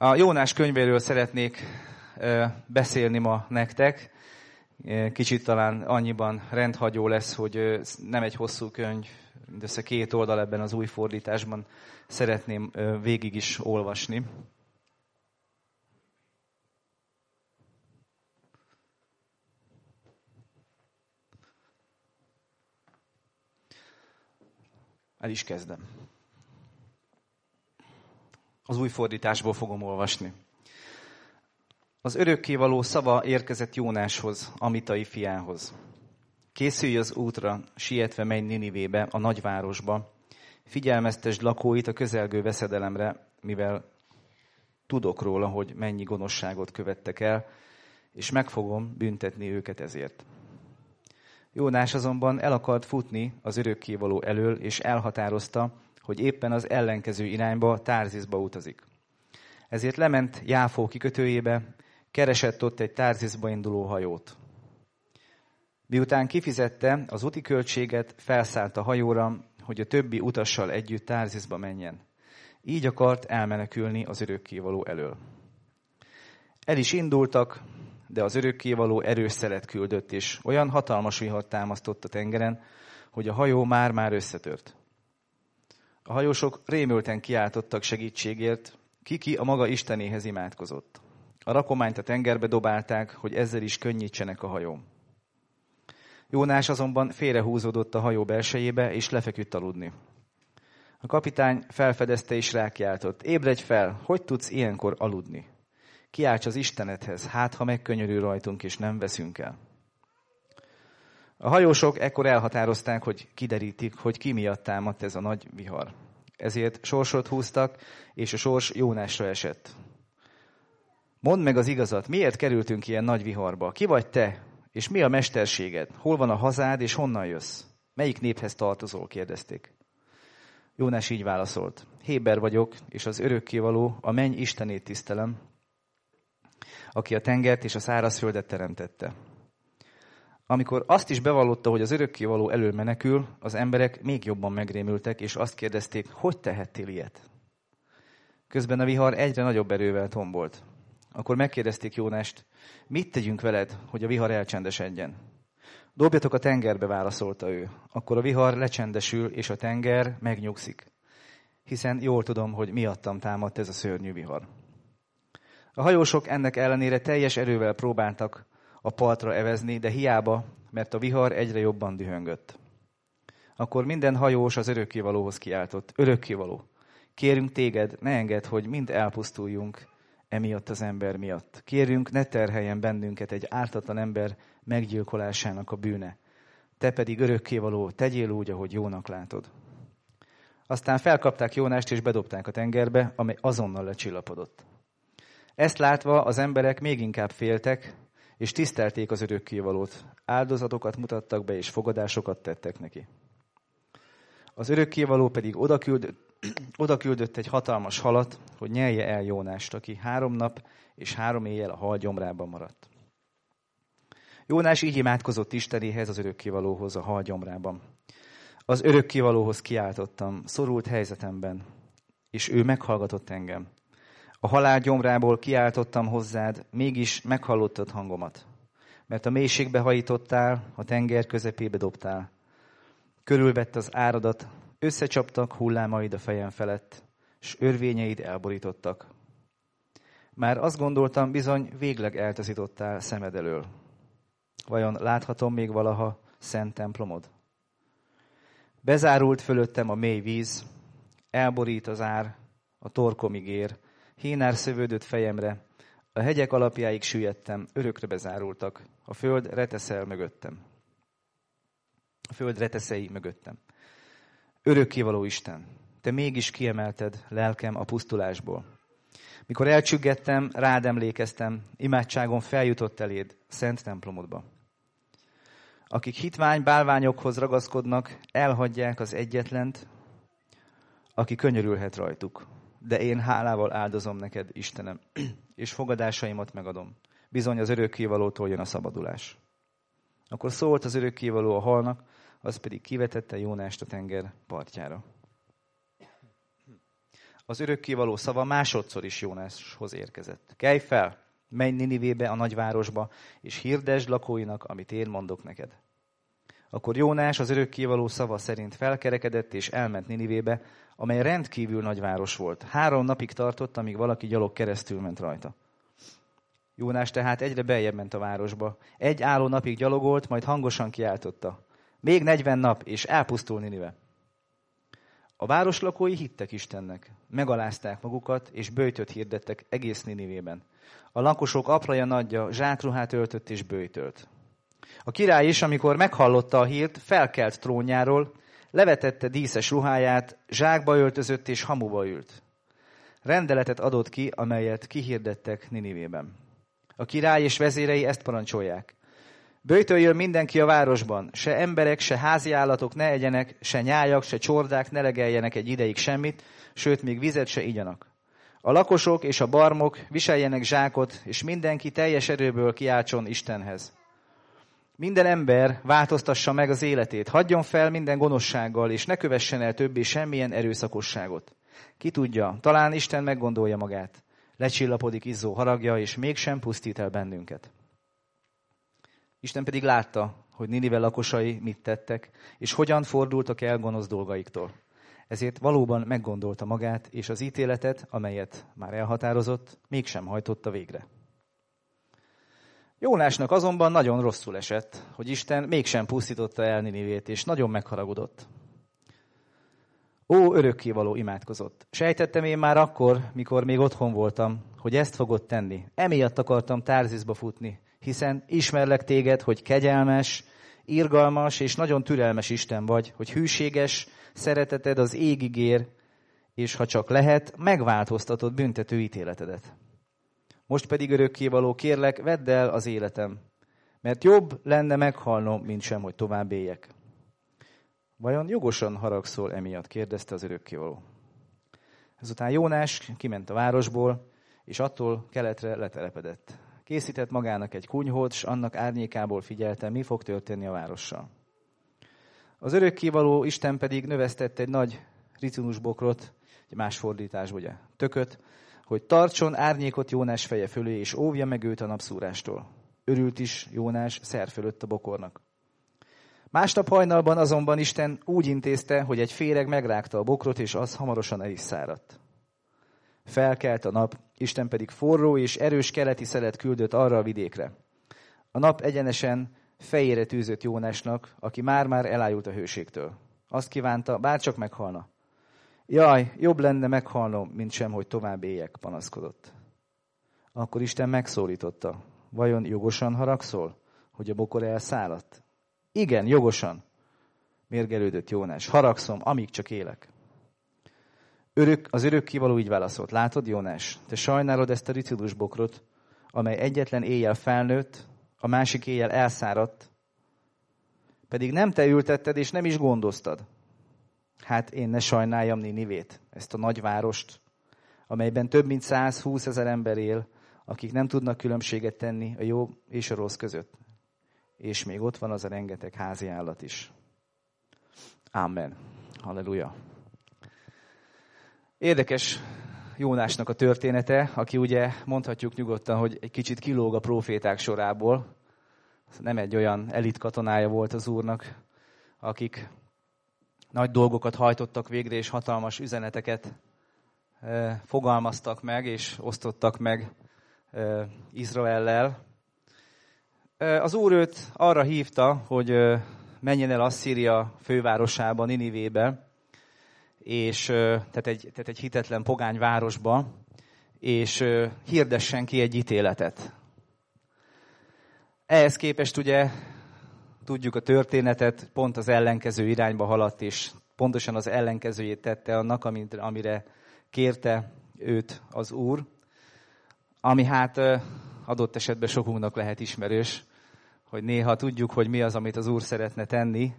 A Jónás könyvéről szeretnék beszélni ma nektek. Kicsit talán annyiban rendhagyó lesz, hogy nem egy hosszú könyv, mindössze két oldal ebben az új fordításban szeretném végig is olvasni. El is kezdem. Az új fordításból fogom olvasni. Az örökkévaló szava érkezett Jónáshoz, Amitai fiához. Készülj az útra, sietve menj Ninivébe, a nagyvárosba. Figyelmeztesd lakóit a közelgő veszedelemre, mivel tudok róla, hogy mennyi gonoszságot követtek el, és meg fogom büntetni őket ezért. Jónás azonban el akart futni az örökkévaló elől, és elhatározta, hogy éppen az ellenkező irányba, Tárzizba utazik. Ezért lement Jáfó kikötőjébe, keresett ott egy Tárzizba induló hajót. Miután kifizette az úti költséget, felszállt a hajóra, hogy a többi utassal együtt Tárzizba menjen. Így akart elmenekülni az örökkévaló elől. El is indultak, de az örökkévaló erős szelet küldött, és olyan hatalmas vihar támasztott a tengeren, hogy a hajó már-már összetört. A hajósok rémülten kiáltottak segítségért, kiki a maga istenéhez imádkozott. A rakományt a tengerbe dobálták, hogy ezzel is könnyítsenek a hajón. Jónás azonban félrehúzódott a hajó belsejébe, és lefeküdt aludni. A kapitány felfedezte és rákiáltott. Ébredj fel, hogy tudsz ilyenkor aludni? Kiálts az Istenethez, hát ha megkönyörül rajtunk, és nem veszünk el. A hajósok ekkor elhatározták, hogy kiderítik, hogy ki miatt támadt ez a nagy vihar. Ezért sorsot húztak, és a sors Jónásra esett. Mondd meg az igazat, miért kerültünk ilyen nagy viharba? Ki vagy te? És mi a mesterséged? Hol van a hazád, és honnan jössz? Melyik néphez tartozol? kérdezték. Jónás így válaszolt. Héber vagyok, és az örökkévaló, a menny Istenét tisztelem, aki a tengert és a szárazföldet teremtette. Amikor azt is bevallotta, hogy az örökkévaló elől menekül, az emberek még jobban megrémültek, és azt kérdezték, hogy tehettél ilyet? Közben a vihar egyre nagyobb erővel tombolt. Akkor megkérdezték Jónást, mit tegyünk veled, hogy a vihar elcsendesedjen? Dobjatok a tengerbe, válaszolta ő. Akkor a vihar lecsendesül, és a tenger megnyugszik. Hiszen jól tudom, hogy miattam támadt ez a szörnyű vihar. A hajósok ennek ellenére teljes erővel próbáltak a partra evezni, de hiába, mert a vihar egyre jobban dühöngött. Akkor minden hajós az örökkévalóhoz kiáltott. Örökkévaló, kérünk téged, ne engedd, hogy mind elpusztuljunk emiatt az ember miatt. Kérünk, ne terheljen bennünket egy ártatlan ember meggyilkolásának a bűne. Te pedig örökkévaló, tegyél úgy, ahogy jónak látod. Aztán felkapták Jónást és bedobták a tengerbe, amely azonnal lecsillapodott. Ezt látva az emberek még inkább féltek, és tisztelték az örökkévalót. Áldozatokat mutattak be, és fogadásokat tettek neki. Az örökkévaló pedig odaküldött, odaküldött egy hatalmas halat, hogy nyelje el Jónást, aki három nap és három éjjel a hal gyomrában maradt. Jónás így imádkozott Istenéhez, az örökkévalóhoz a hal gyomrában. Az örökkévalóhoz kiáltottam, szorult helyzetemben, és ő meghallgatott engem. A halál gyomrából kiáltottam hozzád, mégis meghallottad hangomat. Mert a mélységbe hajítottál, a tenger közepébe dobtál. Körülvett az áradat, összecsaptak hullámaid a fejem felett, s örvényeid elborítottak. Már azt gondoltam, bizony végleg eltaszítottál szemed elől. Vajon láthatom még valaha szent templomod? Bezárult fölöttem a mély víz, elborít az ár, a torkomig ér, Hínár szövődött fejemre, a hegyek alapjáig süllyedtem, örökre bezárultak, a föld reteszel mögöttem. A föld reteszei mögöttem. Örökkévaló Isten, te mégis kiemelted lelkem a pusztulásból. Mikor elcsüggettem, rád emlékeztem, imádságom feljutott eléd, szent templomodba. Akik hitvány bálványokhoz ragaszkodnak, elhagyják az egyetlent, aki könyörülhet rajtuk de én hálával áldozom neked, Istenem, és fogadásaimat megadom. Bizony az örökkévalótól jön a szabadulás. Akkor szólt az örökkévaló a halnak, az pedig kivetette Jónást a tenger partjára. az örökkévaló szava másodszor is Jónáshoz érkezett. Kelj fel, menj Ninivébe, a nagyvárosba, és hirdesd lakóinak, amit én mondok neked. Akkor Jónás az örökkévaló szava szerint felkerekedett és elment Ninivébe, amely rendkívül nagyváros volt. Három napig tartott, amíg valaki gyalog keresztül ment rajta. Jónás tehát egyre beljebb ment a városba. Egy álló napig gyalogolt, majd hangosan kiáltotta. Még negyven nap, és elpusztul Ninive. A város lakói hittek Istennek, megalázták magukat, és bőjtöt hirdettek egész Ninivében. A lakosok apraja nagyja zsákruhát öltött és bőjtölt. A király is, amikor meghallotta a hírt, felkelt trónjáról, levetette díszes ruháját, zsákba öltözött és hamuba ült. Rendeletet adott ki, amelyet kihirdettek Ninivében. A király és vezérei ezt parancsolják. Bőjtöljön mindenki a városban, se emberek, se házi állatok ne egyenek, se nyájak, se csordák ne legeljenek egy ideig semmit, sőt, még vizet se igyanak. A lakosok és a barmok viseljenek zsákot, és mindenki teljes erőből kiáltson Istenhez. Minden ember változtassa meg az életét, hagyjon fel minden gonoszsággal, és ne kövessen el többé semmilyen erőszakosságot. Ki tudja, talán Isten meggondolja magát. Lecsillapodik izzó haragja, és mégsem pusztít el bennünket. Isten pedig látta, hogy Ninive lakosai mit tettek, és hogyan fordultak el gonosz dolgaiktól. Ezért valóban meggondolta magát, és az ítéletet, amelyet már elhatározott, mégsem hajtotta végre. Jónásnak azonban nagyon rosszul esett, hogy Isten mégsem pusztította el Ninivét, és nagyon megharagudott. Ó, örökkévaló imádkozott. Sejtettem én már akkor, mikor még otthon voltam, hogy ezt fogod tenni. Emiatt akartam Tárzizba futni, hiszen ismerlek téged, hogy kegyelmes, irgalmas és nagyon türelmes Isten vagy, hogy hűséges, szereteted az égig ér, és ha csak lehet, megváltoztatod büntető ítéletedet. Most pedig örökkévaló, kérlek, vedd el az életem, mert jobb lenne meghalnom, mint sem, hogy tovább éljek. Vajon jogosan haragszol emiatt? kérdezte az örökkévaló. Ezután Jónás kiment a városból, és attól keletre letelepedett. Készített magának egy kunyhót, és annak árnyékából figyelte, mi fog történni a várossal. Az örökkévaló Isten pedig növesztett egy nagy ricinusbokrot, egy más fordítás, ugye, tököt, hogy tartson árnyékot Jónás feje fölé, és óvja meg őt a napszúrástól. Örült is Jónás szer fölött a bokornak. Másnap hajnalban azonban Isten úgy intézte, hogy egy féreg megrágta a bokrot, és az hamarosan el is száradt. Felkelt a nap, Isten pedig forró és erős keleti szelet küldött arra a vidékre. A nap egyenesen fejére tűzött Jónásnak, aki már-már elájult a hőségtől. Azt kívánta, bárcsak meghalna. Jaj, jobb lenne meghalnom, mint sem, hogy tovább éljek, panaszkodott. Akkor Isten megszólította. Vajon jogosan haragszol, hogy a bokor elszálladt? Igen, jogosan. Mérgelődött Jónás. Haragszom, amíg csak élek. Örök, az örök kivaló így válaszolt. Látod, Jónás, te sajnálod ezt a ricidus bokrot, amely egyetlen éjjel felnőtt, a másik éjjel elszáradt, pedig nem te ültetted, és nem is gondoztad. Hát én ne sajnáljam Ninivét, ezt a nagyvárost, amelyben több mint 120 ezer ember él, akik nem tudnak különbséget tenni a jó és a rossz között. És még ott van az a rengeteg házi állat is. Amen. Halleluja. Érdekes Jónásnak a története, aki ugye mondhatjuk nyugodtan, hogy egy kicsit kilóg a proféták sorából. Nem egy olyan elit katonája volt az úrnak, akik nagy dolgokat hajtottak végre, és hatalmas üzeneteket fogalmaztak meg, és osztottak meg Izraellel. Az úr őt arra hívta, hogy menjen el Asszíria fővárosába, Ninivébe, és, tehát, egy, tehát egy hitetlen pogány városba, és hirdessen ki egy ítéletet. Ehhez képest ugye tudjuk a történetet, pont az ellenkező irányba haladt, és pontosan az ellenkezőjét tette annak, amire kérte őt az Úr, ami hát adott esetben sokunknak lehet ismerős, hogy néha tudjuk, hogy mi az, amit az Úr szeretne tenni,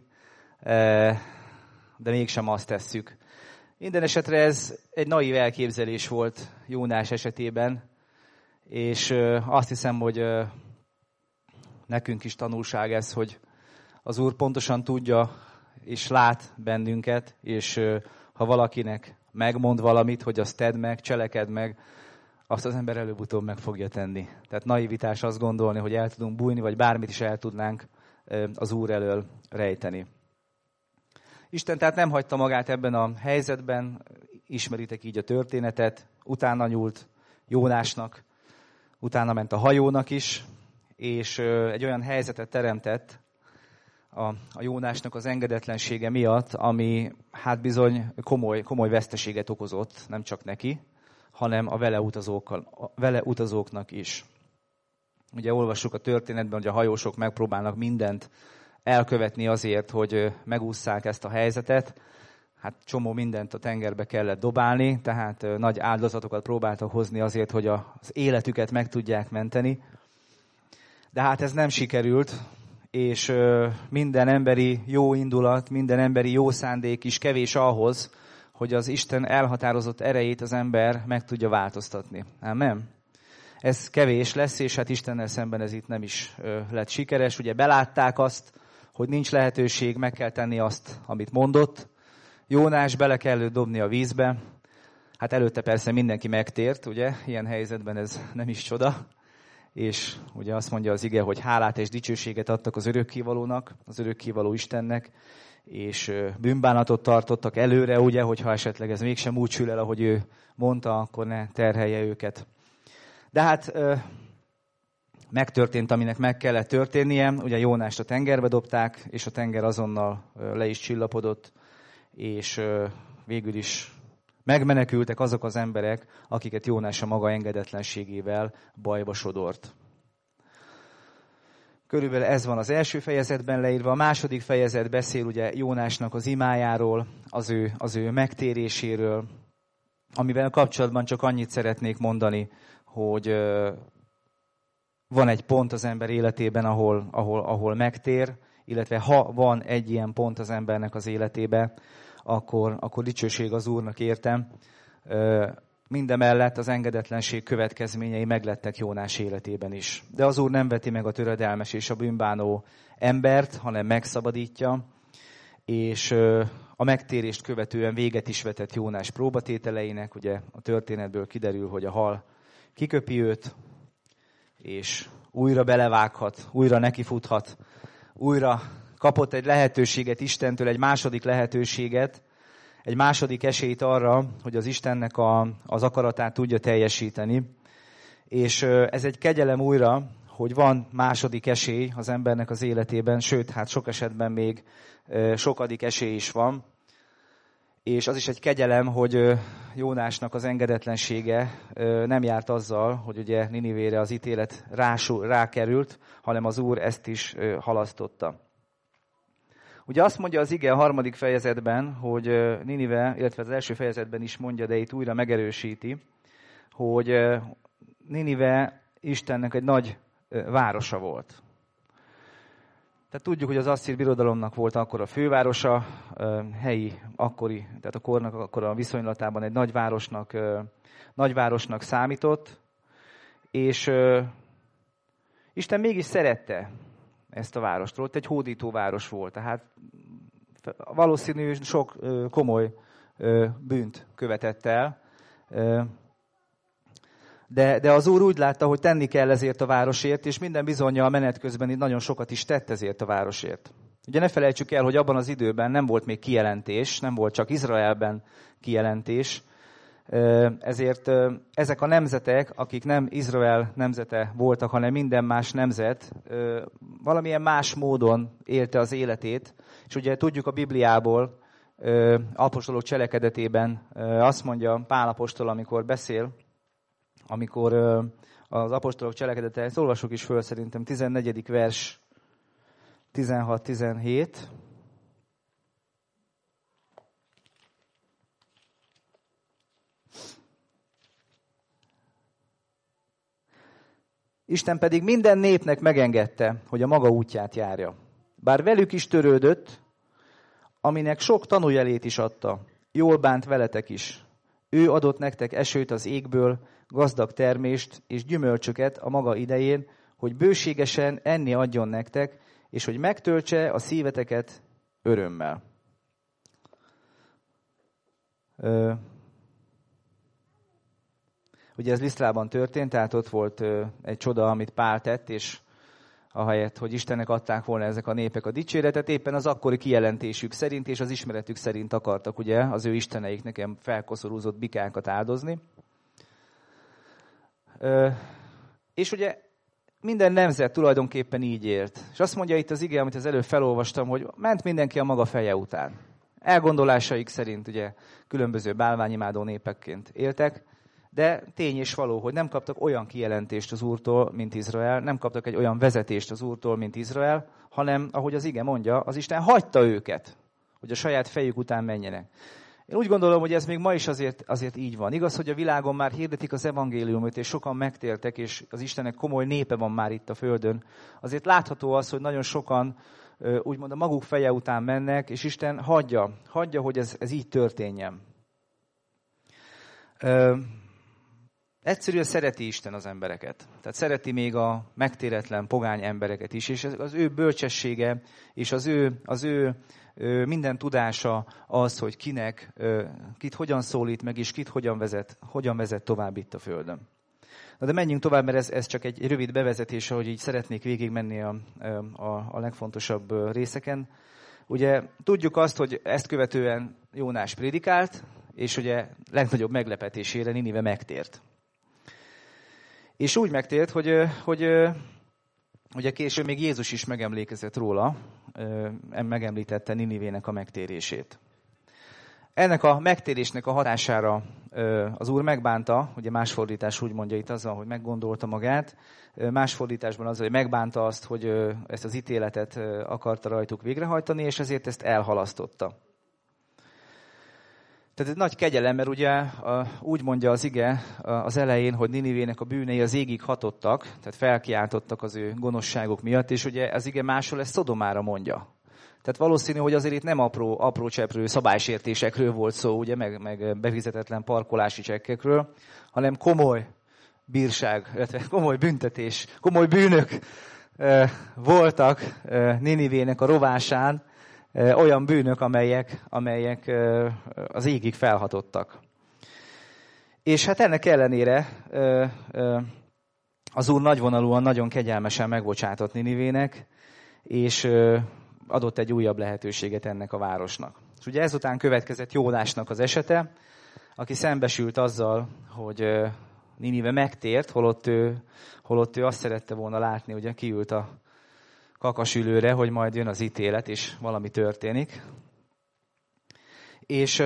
de mégsem azt tesszük. Minden esetre ez egy naív elképzelés volt Jónás esetében, és azt hiszem, hogy nekünk is tanulság ez, hogy az Úr pontosan tudja és lát bennünket, és ha valakinek megmond valamit, hogy azt tedd meg, cseleked meg, azt az ember előbb-utóbb meg fogja tenni. Tehát naivitás azt gondolni, hogy el tudunk bújni, vagy bármit is el tudnánk az Úr elől rejteni. Isten tehát nem hagyta magát ebben a helyzetben, ismeritek így a történetet, utána nyúlt Jónásnak, utána ment a hajónak is, és egy olyan helyzetet teremtett a, a Jónásnak az engedetlensége miatt, ami hát bizony komoly, komoly veszteséget okozott, nem csak neki, hanem a vele, utazókkal, a vele utazóknak is. Ugye olvassuk a történetben, hogy a hajósok megpróbálnak mindent elkövetni azért, hogy megúszszák ezt a helyzetet. Hát csomó mindent a tengerbe kellett dobálni, tehát nagy áldozatokat próbáltak hozni azért, hogy az életüket meg tudják menteni. De hát ez nem sikerült, és minden emberi jó indulat, minden emberi jó szándék is kevés ahhoz, hogy az Isten elhatározott erejét az ember meg tudja változtatni. Nem? Ez kevés lesz, és hát Istennel szemben ez itt nem is lett sikeres. Ugye belátták azt, hogy nincs lehetőség, meg kell tenni azt, amit mondott. Jónás bele kell dobni a vízbe. Hát előtte persze mindenki megtért, ugye? Ilyen helyzetben ez nem is csoda. És ugye azt mondja az ige, hogy hálát és dicsőséget adtak az örökkévalónak, az örökkévaló Istennek, és bűnbánatot tartottak előre, ugye, hogyha esetleg ez mégsem úgy sül el, ahogy ő mondta, akkor ne terhelje őket. De hát megtörtént, aminek meg kellett történnie. Ugye Jónást a tengerbe dobták, és a tenger azonnal le is csillapodott, és végül is megmenekültek azok az emberek, akiket Jónás a maga engedetlenségével bajba sodort. Körülbelül ez van az első fejezetben leírva. A második fejezet beszél ugye Jónásnak az imájáról, az ő, az ő megtéréséről, amivel kapcsolatban csak annyit szeretnék mondani, hogy van egy pont az ember életében, ahol, ahol, ahol megtér, illetve ha van egy ilyen pont az embernek az életében, akkor, akkor dicsőség az Úrnak értem. Mindemellett az engedetlenség következményei meglettek Jónás életében is. De az Úr nem veti meg a töredelmes és a bűnbánó embert, hanem megszabadítja, és a megtérést követően véget is vetett Jónás próbatételeinek. Ugye a történetből kiderül, hogy a hal kiköpi őt, és újra belevághat, újra nekifuthat, újra kapott egy lehetőséget Istentől, egy második lehetőséget, egy második esélyt arra, hogy az Istennek a, az akaratát tudja teljesíteni. És ez egy kegyelem újra, hogy van második esély az embernek az életében, sőt, hát sok esetben még sokadik esély is van. És az is egy kegyelem, hogy Jónásnak az engedetlensége nem járt azzal, hogy ugye Ninivére az ítélet rákerült, hanem az Úr ezt is halasztotta. Ugye azt mondja az ige a harmadik fejezetben, hogy Ninive, illetve az első fejezetben is mondja, de itt újra megerősíti, hogy Ninive Istennek egy nagy városa volt. Tehát tudjuk, hogy az Asszír birodalomnak volt akkor a fővárosa, helyi, akkori, tehát a kornak akkor a viszonylatában egy nagyvárosnak, nagyvárosnak számított, és Isten mégis szerette ezt a várost. Ott egy hódító város volt, tehát valószínű sok komoly bűnt követett el. De, de az Úr úgy látta, hogy tenni kell ezért a városért, és minden bizonyja a menet közben nagyon sokat is tett ezért a városért. Ugye ne felejtsük el, hogy abban az időben nem volt még kijelentés, nem volt csak Izraelben kijelentés, ezért ezek a nemzetek, akik nem Izrael nemzete voltak, hanem minden más nemzet, valamilyen más módon élte az életét. És ugye tudjuk a Bibliából, apostolok cselekedetében azt mondja Pál apostol, amikor beszél, amikor az apostolok cselekedete, ezt olvasok is föl szerintem, 14. vers 16-17, Isten pedig minden népnek megengedte, hogy a maga útját járja. Bár velük is törődött, aminek sok tanújelét is adta. Jól bánt veletek is. Ő adott nektek esőt az égből, gazdag termést és gyümölcsöket a maga idején, hogy bőségesen enni adjon nektek, és hogy megtöltse a szíveteket örömmel. Ugye ez Lisztrában történt, tehát ott volt egy csoda, amit Pál tett, és ahelyett, hogy Istennek adták volna ezek a népek a dicséretet, éppen az akkori kijelentésük szerint és az ismeretük szerint akartak ugye az ő isteneik nekem felkoszorúzott bikákat áldozni. És ugye minden nemzet tulajdonképpen így ért. És azt mondja itt az ige, amit az előbb felolvastam, hogy ment mindenki a maga feje után. Elgondolásaik szerint ugye különböző bálványimádó népekként éltek, de tény és való, hogy nem kaptak olyan kijelentést az Úrtól, mint Izrael, nem kaptak egy olyan vezetést az Úrtól, mint Izrael, hanem, ahogy az ige mondja, az Isten hagyta őket, hogy a saját fejük után menjenek. Én úgy gondolom, hogy ez még ma is azért, azért így van. Igaz, hogy a világon már hirdetik az evangéliumot, és sokan megtértek, és az Istennek komoly népe van már itt a Földön. Azért látható az, hogy nagyon sokan úgymond a maguk feje után mennek, és Isten hagyja, hagyja, hogy ez, ez így történjen. Egyszerűen szereti Isten az embereket. Tehát szereti még a megtéretlen pogány embereket is, és az ő bölcsessége és az ő, az ő minden tudása az, hogy kinek, kit hogyan szólít meg, és kit hogyan vezet, hogyan vezet tovább itt a Földön. Na de menjünk tovább, mert ez, ez csak egy rövid bevezetés, hogy így szeretnék végigmenni a, a, a legfontosabb részeken. Ugye tudjuk azt, hogy ezt követően Jónás prédikált, és ugye legnagyobb meglepetésére Ninive megtért. És úgy megtért, hogy, hogy ugye később még Jézus is megemlékezett róla, megemlítette Ninivének a megtérését. Ennek a megtérésnek a hatására az Úr megbánta, ugye más fordítás úgy mondja itt azzal, hogy meggondolta magát, más fordításban az, hogy megbánta azt, hogy ezt az ítéletet akarta rajtuk végrehajtani, és ezért ezt elhalasztotta. Tehát ez nagy kegyelem, mert ugye úgy mondja az ige az elején, hogy Ninivének a bűnei az égig hatottak, tehát felkiáltottak az ő gonoszságok miatt, és ugye az ige máshol ezt Szodomára mondja. Tehát valószínű, hogy azért itt nem apró, apró cseprő szabálysértésekről volt szó, ugye, meg, meg befizetetlen parkolási csekkekről, hanem komoly bírság, illetve komoly büntetés, komoly bűnök voltak Ninivének a rovásán, olyan bűnök, amelyek, amelyek az égig felhatottak. És hát ennek ellenére az Úr nagyvonalúan, nagyon kegyelmesen megbocsátott Ninivének, és adott egy újabb lehetőséget ennek a városnak. És ugye ezután következett Jónásnak az esete, aki szembesült azzal, hogy Ninive megtért, holott ő, holott ő azt szerette volna látni, ugye kiült a kakasülőre, hogy majd jön az ítélet, és valami történik. És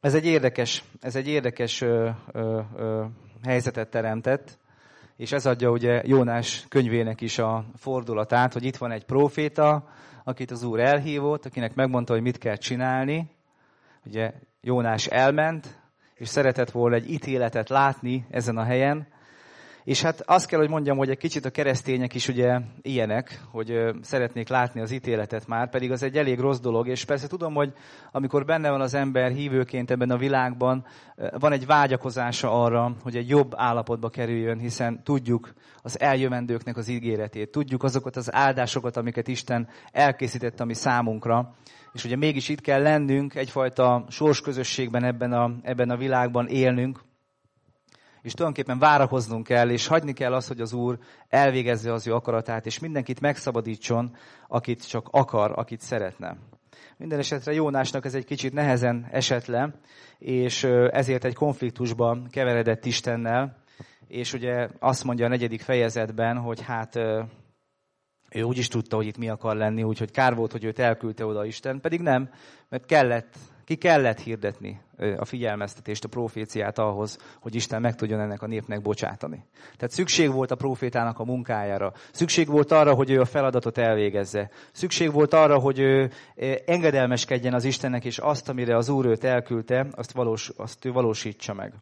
ez egy érdekes, ez egy érdekes helyzetet teremtett, és ez adja ugye Jónás könyvének is a fordulatát, hogy itt van egy proféta, akit az Úr elhívott, akinek megmondta, hogy mit kell csinálni. Ugye Jónás elment, és szeretett volna egy ítéletet látni ezen a helyen, és hát azt kell, hogy mondjam, hogy egy kicsit a keresztények is ugye ilyenek, hogy szeretnék látni az ítéletet már, pedig az egy elég rossz dolog, és persze tudom, hogy amikor benne van az ember hívőként ebben a világban, van egy vágyakozása arra, hogy egy jobb állapotba kerüljön, hiszen tudjuk az eljövendőknek az ígéretét, tudjuk azokat az áldásokat, amiket Isten elkészített a mi számunkra, és ugye mégis itt kell lennünk, egyfajta sorsközösségben ebben a, ebben a világban élnünk, és tulajdonképpen várakoznunk kell, és hagyni kell azt, hogy az Úr elvégezze az ő akaratát, és mindenkit megszabadítson, akit csak akar, akit szeretne. Minden esetre Jónásnak ez egy kicsit nehezen esett le, és ezért egy konfliktusban keveredett Istennel, és ugye azt mondja a negyedik fejezetben, hogy hát ő úgy is tudta, hogy itt mi akar lenni, úgyhogy kár volt, hogy őt elküldte oda Isten, pedig nem, mert kellett ki kellett hirdetni a figyelmeztetést, a proféciát ahhoz, hogy Isten meg tudjon ennek a népnek bocsátani. Tehát szükség volt a profétának a munkájára. Szükség volt arra, hogy ő a feladatot elvégezze. Szükség volt arra, hogy ő engedelmeskedjen az Istennek, és azt, amire az Úr őt elküldte, azt, valós, azt ő valósítsa meg.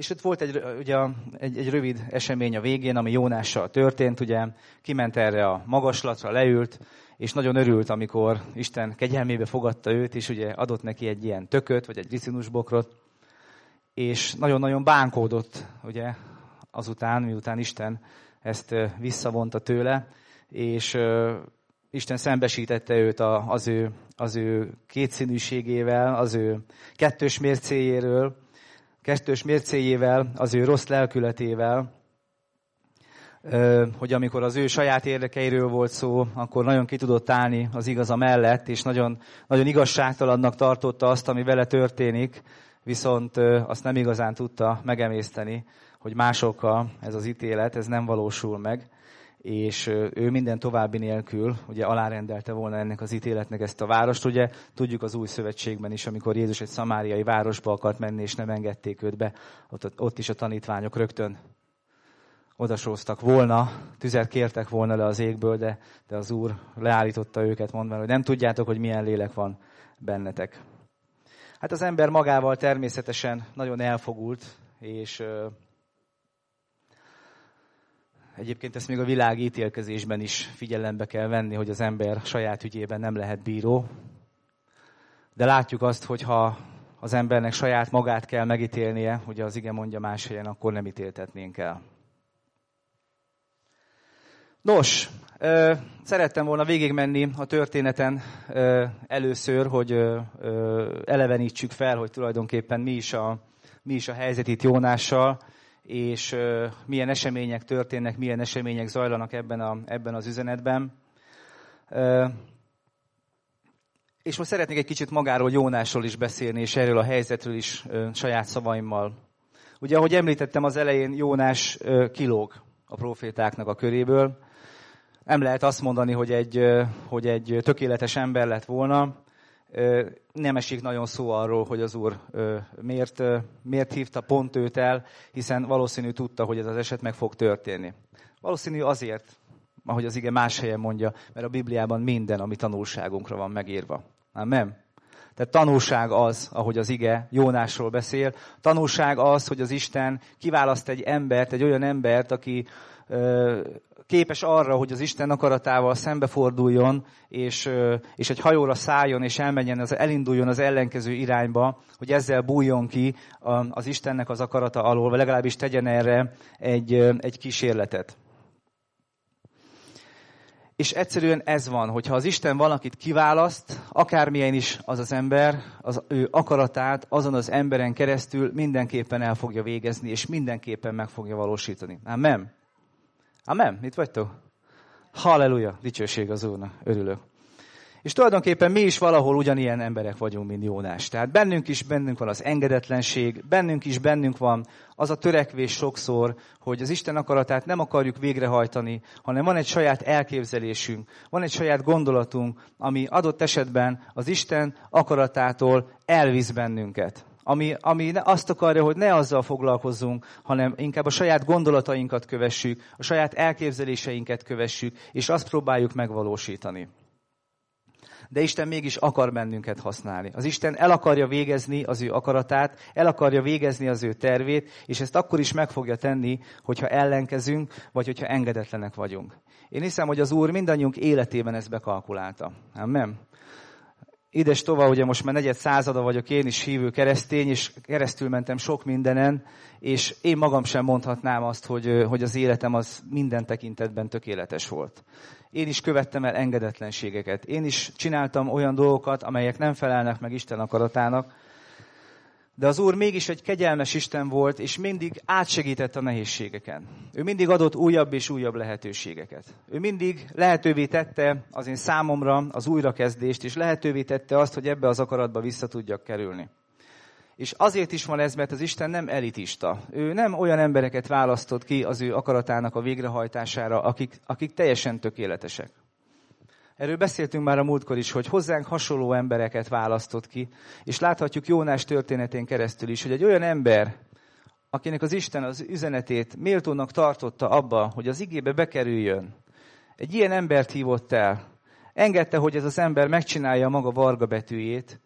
És ott volt egy, ugye, egy, egy rövid esemény a végén, ami Jónással történt, ugye kiment erre a magaslatra, leült, és nagyon örült, amikor Isten kegyelmébe fogadta őt, és ugye adott neki egy ilyen tököt, vagy egy ricinusbokrot, és nagyon-nagyon bánkódott, ugye, azután, miután Isten ezt visszavonta tőle, és Isten szembesítette őt az ő, az ő kétszínűségével, az ő kettős mércéjéről, kettős mércéjével, az ő rossz lelkületével, hogy amikor az ő saját érdekeiről volt szó, akkor nagyon ki tudott állni az igaza mellett, és nagyon, nagyon igazságtalannak tartotta azt, ami vele történik, viszont azt nem igazán tudta megemészteni, hogy másokkal ez az ítélet, ez nem valósul meg, és ő minden további nélkül ugye alárendelte volna ennek az ítéletnek ezt a várost. Ugye tudjuk az új szövetségben is, amikor Jézus egy szamáriai városba akart menni, és nem engedték őt be, ott, ott is a tanítványok rögtön odasóztak volna, tüzet kértek volna le az égből, de, de az Úr leállította őket, mondva, hogy nem tudjátok, hogy milyen lélek van bennetek. Hát az ember magával természetesen nagyon elfogult, és Egyébként ezt még a világi ítélkezésben is figyelembe kell venni, hogy az ember saját ügyében nem lehet bíró. De látjuk azt, hogy ha az embernek saját magát kell megítélnie, ugye az ige mondja más helyen, akkor nem ítéltetnénk el. Nos, szerettem volna végigmenni a történeten először, hogy elevenítsük fel, hogy tulajdonképpen mi is a, mi is a helyzet itt Jónással, és milyen események történnek, milyen események zajlanak ebben, a, ebben az üzenetben. És most szeretnék egy kicsit magáról, Jónásról is beszélni, és erről a helyzetről is saját szavaimmal. Ugye, ahogy említettem az elején, Jónás kilóg a profétáknak a köréből. Nem lehet azt mondani, hogy egy, hogy egy tökéletes ember lett volna, nem esik nagyon szó arról, hogy az úr miért, miért hívta pont őt el, hiszen valószínű tudta, hogy ez az eset meg fog történni. Valószínű azért, ahogy az ige más helyen mondja, mert a Bibliában minden, ami tanulságunkra van megírva. Nem? Tehát tanulság az, ahogy az ige Jónásról beszél. Tanulság az, hogy az Isten kiválaszt egy embert, egy olyan embert, aki képes arra, hogy az Isten akaratával szembeforduljon, és, és egy hajóra szálljon, és elmenjen, az, elinduljon az ellenkező irányba, hogy ezzel bújjon ki az Istennek az akarata alól, vagy legalábbis tegyen erre egy, egy kísérletet. És egyszerűen ez van, hogyha az Isten valakit kiválaszt, akármilyen is az az ember, az ő akaratát azon az emberen keresztül mindenképpen el fogja végezni, és mindenképpen meg fogja valósítani. Amen. Amen. Mit vagytok? Halleluja. Dicsőség az Úrnak. Örülök. És tulajdonképpen mi is valahol ugyanilyen emberek vagyunk, mint Jónás. Tehát bennünk is bennünk van az engedetlenség, bennünk is bennünk van az a törekvés sokszor, hogy az Isten akaratát nem akarjuk végrehajtani, hanem van egy saját elképzelésünk, van egy saját gondolatunk, ami adott esetben az Isten akaratától elvisz bennünket ami, ami azt akarja, hogy ne azzal foglalkozzunk, hanem inkább a saját gondolatainkat kövessük, a saját elképzeléseinket kövessük, és azt próbáljuk megvalósítani. De Isten mégis akar bennünket használni. Az Isten el akarja végezni az ő akaratát, el akarja végezni az ő tervét, és ezt akkor is meg fogja tenni, hogyha ellenkezünk, vagy hogyha engedetlenek vagyunk. Én hiszem, hogy az Úr mindannyiunk életében ezt bekalkulálta. Nem? Ides tova, ugye most már negyed százada vagyok én is hívő keresztény, és keresztül mentem sok mindenen, és én magam sem mondhatnám azt, hogy, hogy az életem az minden tekintetben tökéletes volt. Én is követtem el engedetlenségeket. Én is csináltam olyan dolgokat, amelyek nem felelnek meg Isten akaratának, de az Úr mégis egy kegyelmes Isten volt, és mindig átsegített a nehézségeken. Ő mindig adott újabb és újabb lehetőségeket. Ő mindig lehetővé tette az én számomra az újrakezdést, és lehetővé tette azt, hogy ebbe az akaratba vissza tudjak kerülni. És azért is van ez, mert az Isten nem elitista. Ő nem olyan embereket választott ki az ő akaratának a végrehajtására, akik, akik teljesen tökéletesek. Erről beszéltünk már a múltkor is, hogy hozzánk hasonló embereket választott ki, és láthatjuk Jónás történetén keresztül is, hogy egy olyan ember, akinek az Isten az üzenetét méltónak tartotta abba, hogy az igébe bekerüljön, egy ilyen embert hívott el, engedte, hogy ez az ember megcsinálja a maga varga betűjét,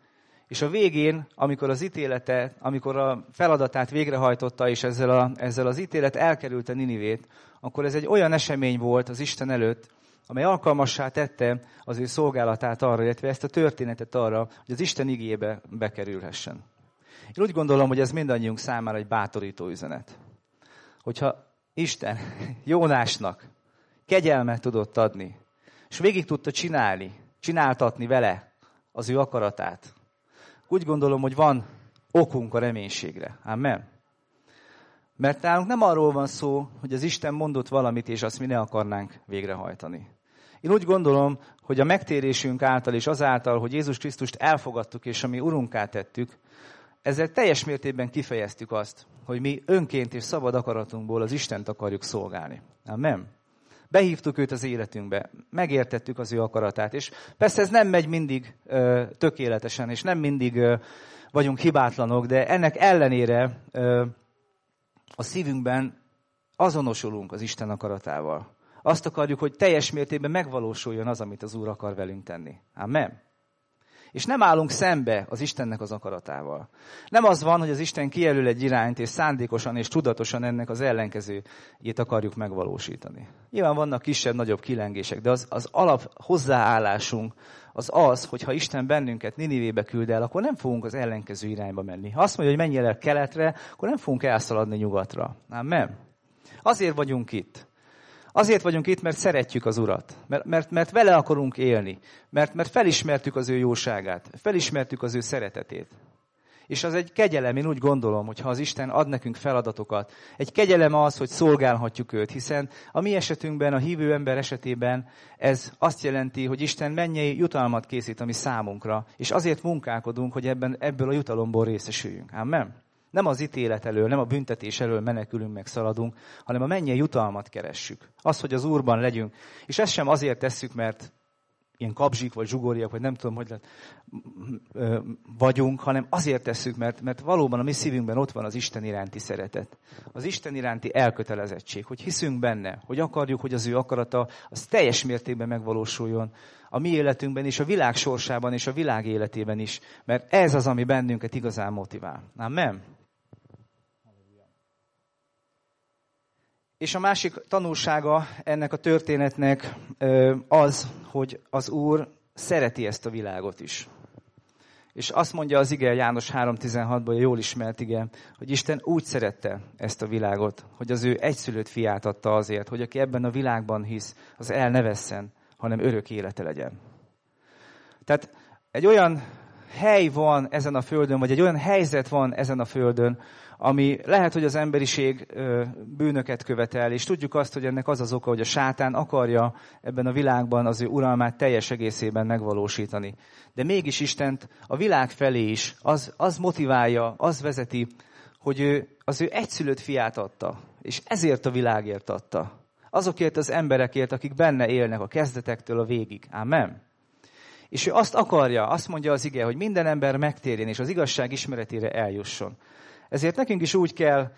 és a végén, amikor az ítélete, amikor a feladatát végrehajtotta, és ezzel, a, ezzel az ítélet elkerülte Ninivét, akkor ez egy olyan esemény volt az Isten előtt, amely alkalmassá tette az ő szolgálatát arra, illetve ezt a történetet arra, hogy az Isten igébe bekerülhessen. Én úgy gondolom, hogy ez mindannyiunk számára egy bátorító üzenet. Hogyha Isten Jónásnak kegyelmet tudott adni, és végig tudta csinálni, csináltatni vele az ő akaratát, úgy gondolom, hogy van okunk a reménységre. Amen. Mert nálunk nem arról van szó, hogy az Isten mondott valamit, és azt mi ne akarnánk végrehajtani. Én úgy gondolom, hogy a megtérésünk által és azáltal, hogy Jézus Krisztust elfogadtuk és ami urunká tettük, ezzel teljes mértékben kifejeztük azt, hogy mi önként és szabad akaratunkból az Istent akarjuk szolgálni. Nem? Behívtuk őt az életünkbe, megértettük az ő akaratát, és persze ez nem megy mindig ö, tökéletesen, és nem mindig ö, vagyunk hibátlanok, de ennek ellenére ö, a szívünkben azonosulunk az Isten akaratával. Azt akarjuk, hogy teljes mértékben megvalósuljon az, amit az Úr akar velünk tenni. Amen. És nem állunk szembe az Istennek az akaratával. Nem az van, hogy az Isten kijelöl egy irányt, és szándékosan és tudatosan ennek az ellenkezőjét akarjuk megvalósítani. Nyilván vannak kisebb-nagyobb kilengések, de az, az alap hozzáállásunk az az, hogy ha Isten bennünket Ninivébe küld el, akkor nem fogunk az ellenkező irányba menni. Ha azt mondja, hogy menjél el keletre, akkor nem fogunk elszaladni nyugatra. Nem. Azért vagyunk itt. Azért vagyunk itt, mert szeretjük az Urat, mert, mert, mert vele akarunk élni, mert, mert felismertük az ő jóságát, felismertük az ő szeretetét. És az egy kegyelem, én úgy gondolom, hogy ha az Isten ad nekünk feladatokat, egy kegyelem az, hogy szolgálhatjuk őt, hiszen a mi esetünkben, a hívő ember esetében ez azt jelenti, hogy Isten mennyei jutalmat készít a mi számunkra, és azért munkálkodunk, hogy ebben, ebből a jutalomból részesüljünk. Amen? Nem az ítélet elől, nem a büntetés elől menekülünk, meg szaladunk, hanem a mennyei jutalmat keressük. Az, hogy az Úrban legyünk. És ezt sem azért tesszük, mert ilyen kapzsik, vagy zsugoriak, vagy nem tudom, hogy lehet, vagyunk, hanem azért tesszük, mert, mert valóban a mi szívünkben ott van az Isten iránti szeretet. Az Isten iránti elkötelezettség, hogy hiszünk benne, hogy akarjuk, hogy az ő akarata az teljes mértékben megvalósuljon a mi életünkben és a világ sorsában és a világ életében is, mert ez az, ami bennünket igazán motivál. Amen. És a másik tanulsága ennek a történetnek az, hogy az Úr szereti ezt a világot is. És azt mondja az ige János 3.16-ban, jól ismert ige, hogy Isten úgy szerette ezt a világot, hogy az ő egyszülött fiát adta azért, hogy aki ebben a világban hisz, az el ne vesszen, hanem örök élete legyen. Tehát egy olyan hely van ezen a földön, vagy egy olyan helyzet van ezen a földön, ami lehet, hogy az emberiség bűnöket követel, és tudjuk azt, hogy ennek az az oka, hogy a sátán akarja ebben a világban az ő uralmát teljes egészében megvalósítani. De mégis Istent a világ felé is az, az motiválja, az vezeti, hogy ő az ő egyszülött fiát adta, és ezért a világért adta. Azokért az emberekért, akik benne élnek a kezdetektől a végig. Amen. És ő azt akarja, azt mondja az ige, hogy minden ember megtérjen, és az igazság ismeretére eljusson. Ezért nekünk is úgy kell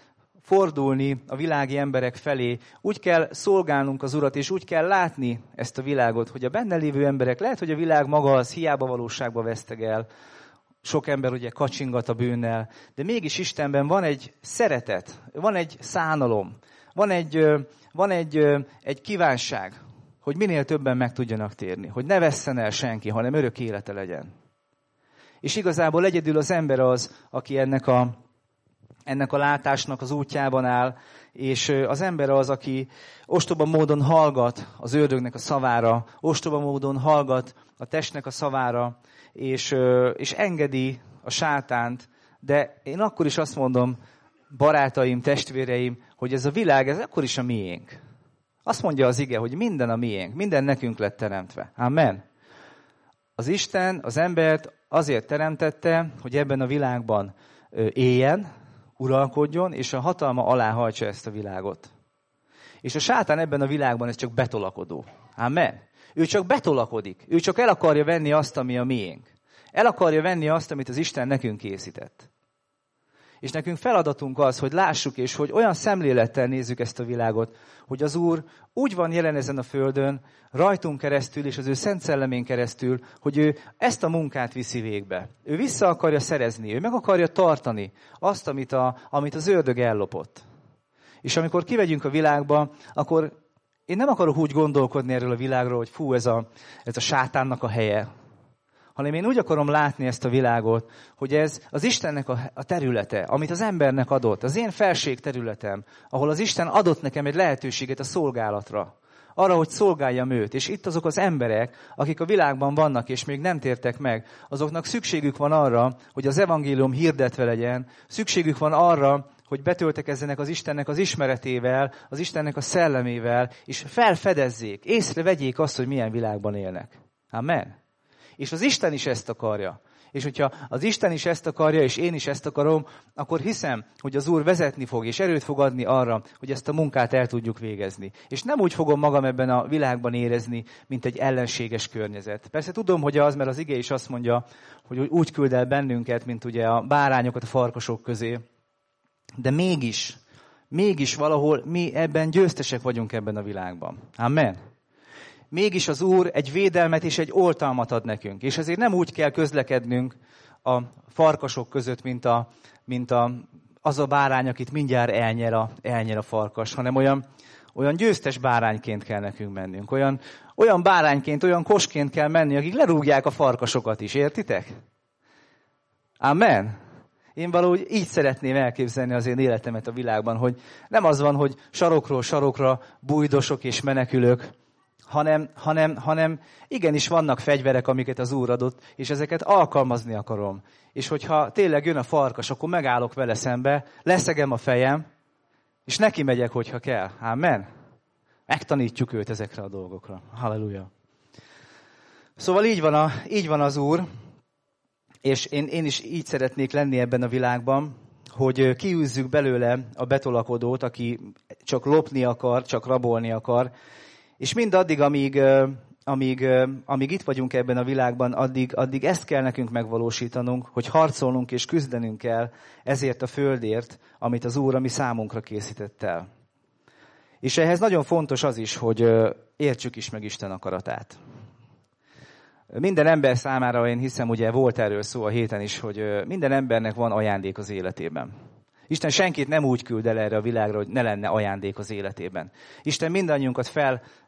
fordulni a világi emberek felé, úgy kell szolgálnunk az Urat, és úgy kell látni ezt a világot, hogy a benne lévő emberek, lehet, hogy a világ maga az hiába valóságba vesztegel, sok ember ugye kacsingat a bűnnel, de mégis Istenben van egy szeretet, van egy szánalom, van egy, van egy, egy kívánság, hogy minél többen meg tudjanak térni, hogy ne vesszen el senki, hanem örök élete legyen. És igazából egyedül az ember az, aki ennek a, ennek a látásnak az útjában áll, és az ember az, aki ostoba módon hallgat az ördögnek a szavára, ostoba módon hallgat a testnek a szavára, és, és engedi a sátánt, de én akkor is azt mondom, barátaim, testvéreim, hogy ez a világ, ez akkor is a miénk. Azt mondja az ige, hogy minden a miénk, minden nekünk lett teremtve. Amen. Az Isten az embert azért teremtette, hogy ebben a világban éljen, uralkodjon, és a hatalma alá hajtsa ezt a világot. És a sátán ebben a világban ez csak betolakodó. Amen. Ő csak betolakodik. Ő csak el akarja venni azt, ami a miénk. El akarja venni azt, amit az Isten nekünk készített. És nekünk feladatunk az, hogy lássuk, és hogy olyan szemlélettel nézzük ezt a világot, hogy az Úr úgy van jelen ezen a földön, rajtunk keresztül, és az ő Szent Szellemén keresztül, hogy ő ezt a munkát viszi végbe. Ő vissza akarja szerezni, ő meg akarja tartani azt, amit, a, amit az ördög ellopott. És amikor kivegyünk a világba, akkor én nem akarok úgy gondolkodni erről a világról, hogy fú, ez a, ez a sátánnak a helye, hanem én úgy akarom látni ezt a világot, hogy ez az Istennek a, területe, amit az embernek adott, az én felség területem, ahol az Isten adott nekem egy lehetőséget a szolgálatra, arra, hogy szolgáljam őt. És itt azok az emberek, akik a világban vannak, és még nem tértek meg, azoknak szükségük van arra, hogy az evangélium hirdetve legyen, szükségük van arra, hogy betöltekezzenek az Istennek az ismeretével, az Istennek a szellemével, és felfedezzék, észrevegyék azt, hogy milyen világban élnek. Amen. És az Isten is ezt akarja. És hogyha az Isten is ezt akarja, és én is ezt akarom, akkor hiszem, hogy az Úr vezetni fog, és erőt fog adni arra, hogy ezt a munkát el tudjuk végezni. És nem úgy fogom magam ebben a világban érezni, mint egy ellenséges környezet. Persze tudom, hogy az, mert az ige is azt mondja, hogy úgy küld el bennünket, mint ugye a bárányokat a farkasok közé. De mégis, mégis valahol mi ebben győztesek vagyunk ebben a világban. Amen mégis az Úr egy védelmet és egy oltalmat ad nekünk. És ezért nem úgy kell közlekednünk a farkasok között, mint, a, mint a, az a bárány, akit mindjárt elnyer a, elnyer a farkas, hanem olyan, olyan győztes bárányként kell nekünk mennünk. Olyan, olyan bárányként, olyan kosként kell menni, akik lerúgják a farkasokat is, értitek? Amen. Én valahogy így szeretném elképzelni az én életemet a világban, hogy nem az van, hogy sarokról sarokra bújdosok és menekülök, hanem, hanem, hanem igenis vannak fegyverek, amiket az Úr adott, és ezeket alkalmazni akarom. És hogyha tényleg jön a farkas, akkor megállok vele szembe, leszegem a fejem, és neki megyek, hogyha kell. Amen. Megtanítjuk őt ezekre a dolgokra. Halleluja. Szóval így van, a, így van az Úr, és én, én is így szeretnék lenni ebben a világban, hogy kiűzzük belőle a betolakodót, aki csak lopni akar, csak rabolni akar, és mindaddig, amíg, amíg, amíg itt vagyunk ebben a világban, addig, addig ezt kell nekünk megvalósítanunk, hogy harcolnunk és küzdenünk kell ezért a földért, amit az Úr a mi számunkra készített el. És ehhez nagyon fontos az is, hogy értsük is meg Isten akaratát. Minden ember számára, én hiszem, ugye volt erről szó a héten is, hogy minden embernek van ajándék az életében. Isten senkit nem úgy küld el erre a világra, hogy ne lenne ajándék az életében. Isten mindannyiunkat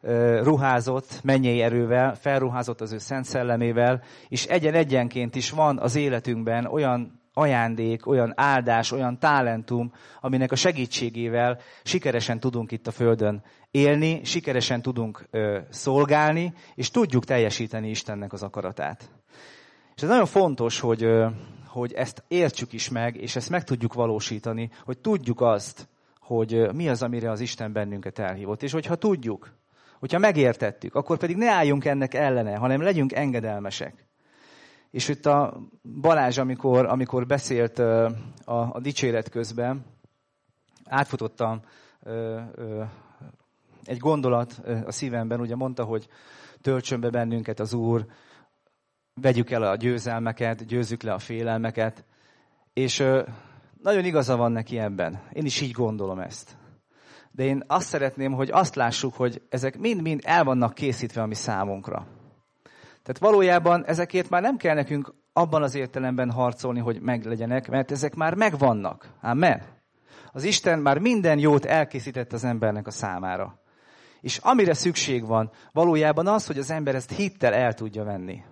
felruházott mennyei erővel, felruházott az ő szent szellemével, és egyen-egyenként is van az életünkben olyan ajándék, olyan áldás, olyan talentum, aminek a segítségével sikeresen tudunk itt a Földön élni, sikeresen tudunk ö, szolgálni, és tudjuk teljesíteni Istennek az akaratát. És ez nagyon fontos, hogy, ö, hogy ezt értsük is meg, és ezt meg tudjuk valósítani, hogy tudjuk azt, hogy mi az, amire az Isten bennünket elhívott. És hogyha tudjuk, hogyha megértettük, akkor pedig ne álljunk ennek ellene, hanem legyünk engedelmesek. És itt a Balázs, amikor, amikor beszélt a, a dicséret közben, átfutottam egy gondolat a szívemben, ugye mondta, hogy töltsön be bennünket az Úr, vegyük el a győzelmeket, győzzük le a félelmeket, és nagyon igaza van neki ebben. Én is így gondolom ezt. De én azt szeretném, hogy azt lássuk, hogy ezek mind-mind el vannak készítve a mi számunkra. Tehát valójában ezekért már nem kell nekünk abban az értelemben harcolni, hogy meglegyenek, mert ezek már megvannak. Amen. Az Isten már minden jót elkészített az embernek a számára. És amire szükség van, valójában az, hogy az ember ezt hittel el tudja venni.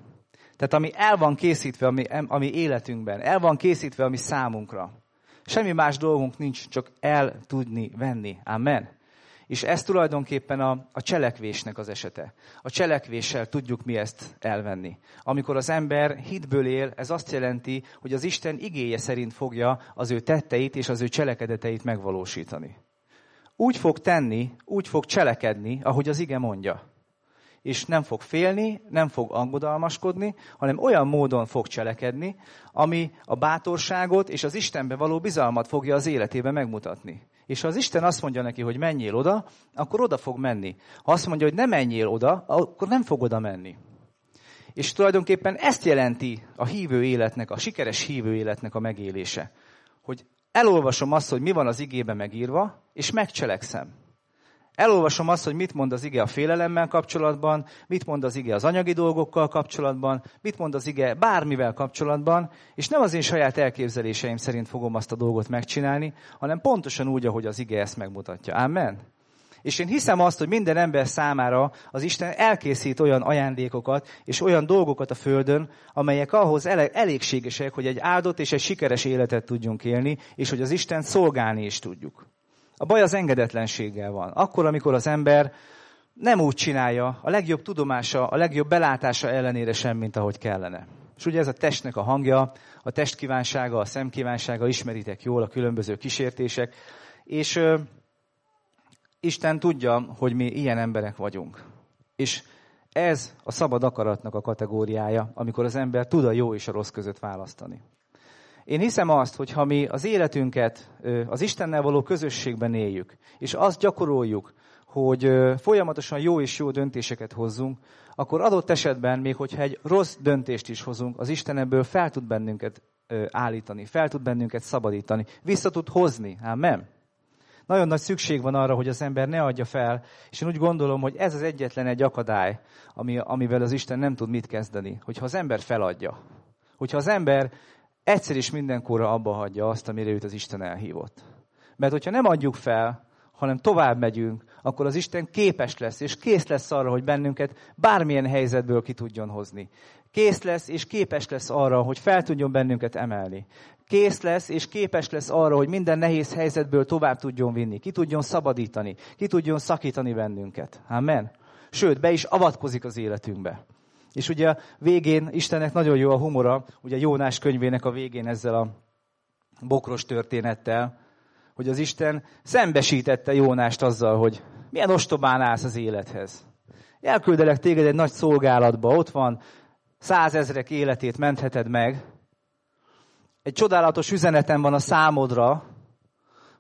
Tehát ami el van készítve a mi, a mi életünkben, el van készítve a mi számunkra. Semmi más dolgunk nincs, csak el tudni venni. Amen. És ez tulajdonképpen a, a cselekvésnek az esete. A cselekvéssel tudjuk mi ezt elvenni. Amikor az ember hitből él, ez azt jelenti, hogy az Isten igéje szerint fogja az ő tetteit és az ő cselekedeteit megvalósítani. Úgy fog tenni, úgy fog cselekedni, ahogy az ige mondja és nem fog félni, nem fog aggodalmaskodni, hanem olyan módon fog cselekedni, ami a bátorságot és az Istenbe való bizalmat fogja az életébe megmutatni. És ha az Isten azt mondja neki, hogy menjél oda, akkor oda fog menni. Ha azt mondja, hogy nem menjél oda, akkor nem fog oda menni. És tulajdonképpen ezt jelenti a hívő életnek, a sikeres hívő életnek a megélése. Hogy elolvasom azt, hogy mi van az igében megírva, és megcselekszem. Elolvasom azt, hogy mit mond az ige a félelemmel kapcsolatban, mit mond az ige az anyagi dolgokkal kapcsolatban, mit mond az ige bármivel kapcsolatban, és nem az én saját elképzeléseim szerint fogom azt a dolgot megcsinálni, hanem pontosan úgy, ahogy az ige ezt megmutatja. Amen. És én hiszem azt, hogy minden ember számára az Isten elkészít olyan ajándékokat és olyan dolgokat a Földön, amelyek ahhoz elégségesek, hogy egy áldott és egy sikeres életet tudjunk élni, és hogy az Isten szolgálni is tudjuk. A baj az engedetlenséggel van. Akkor, amikor az ember nem úgy csinálja, a legjobb tudomása, a legjobb belátása ellenére sem, mint ahogy kellene. És ugye ez a testnek a hangja, a test kívánsága, a szem kívánsága, ismeritek jól a különböző kísértések, és ö, Isten tudja, hogy mi ilyen emberek vagyunk. És ez a szabad akaratnak a kategóriája, amikor az ember tud a jó és a rossz között választani. Én hiszem azt, hogy ha mi az életünket az Istennel való közösségben éljük, és azt gyakoroljuk, hogy folyamatosan jó és jó döntéseket hozzunk, akkor adott esetben, még hogyha egy rossz döntést is hozunk, az Isten ebből fel tud bennünket állítani, fel tud bennünket szabadítani, vissza tud hozni. Amen. Nagyon nagy szükség van arra, hogy az ember ne adja fel, és én úgy gondolom, hogy ez az egyetlen egy akadály, ami, amivel az Isten nem tud mit kezdeni. Hogyha az ember feladja. Hogyha az ember egyszer is mindenkorra abba hagyja azt, amire őt az Isten elhívott. Mert hogyha nem adjuk fel, hanem tovább megyünk, akkor az Isten képes lesz, és kész lesz arra, hogy bennünket bármilyen helyzetből ki tudjon hozni. Kész lesz, és képes lesz arra, hogy fel tudjon bennünket emelni. Kész lesz, és képes lesz arra, hogy minden nehéz helyzetből tovább tudjon vinni, ki tudjon szabadítani, ki tudjon szakítani bennünket. Amen. Sőt, be is avatkozik az életünkbe. És ugye a végén Istennek nagyon jó a humora, ugye Jónás könyvének a végén ezzel a bokros történettel, hogy az Isten szembesítette Jónást azzal, hogy milyen ostobán állsz az élethez. Elküldelek téged egy nagy szolgálatba, ott van százezrek életét mentheted meg. Egy csodálatos üzenetem van a számodra,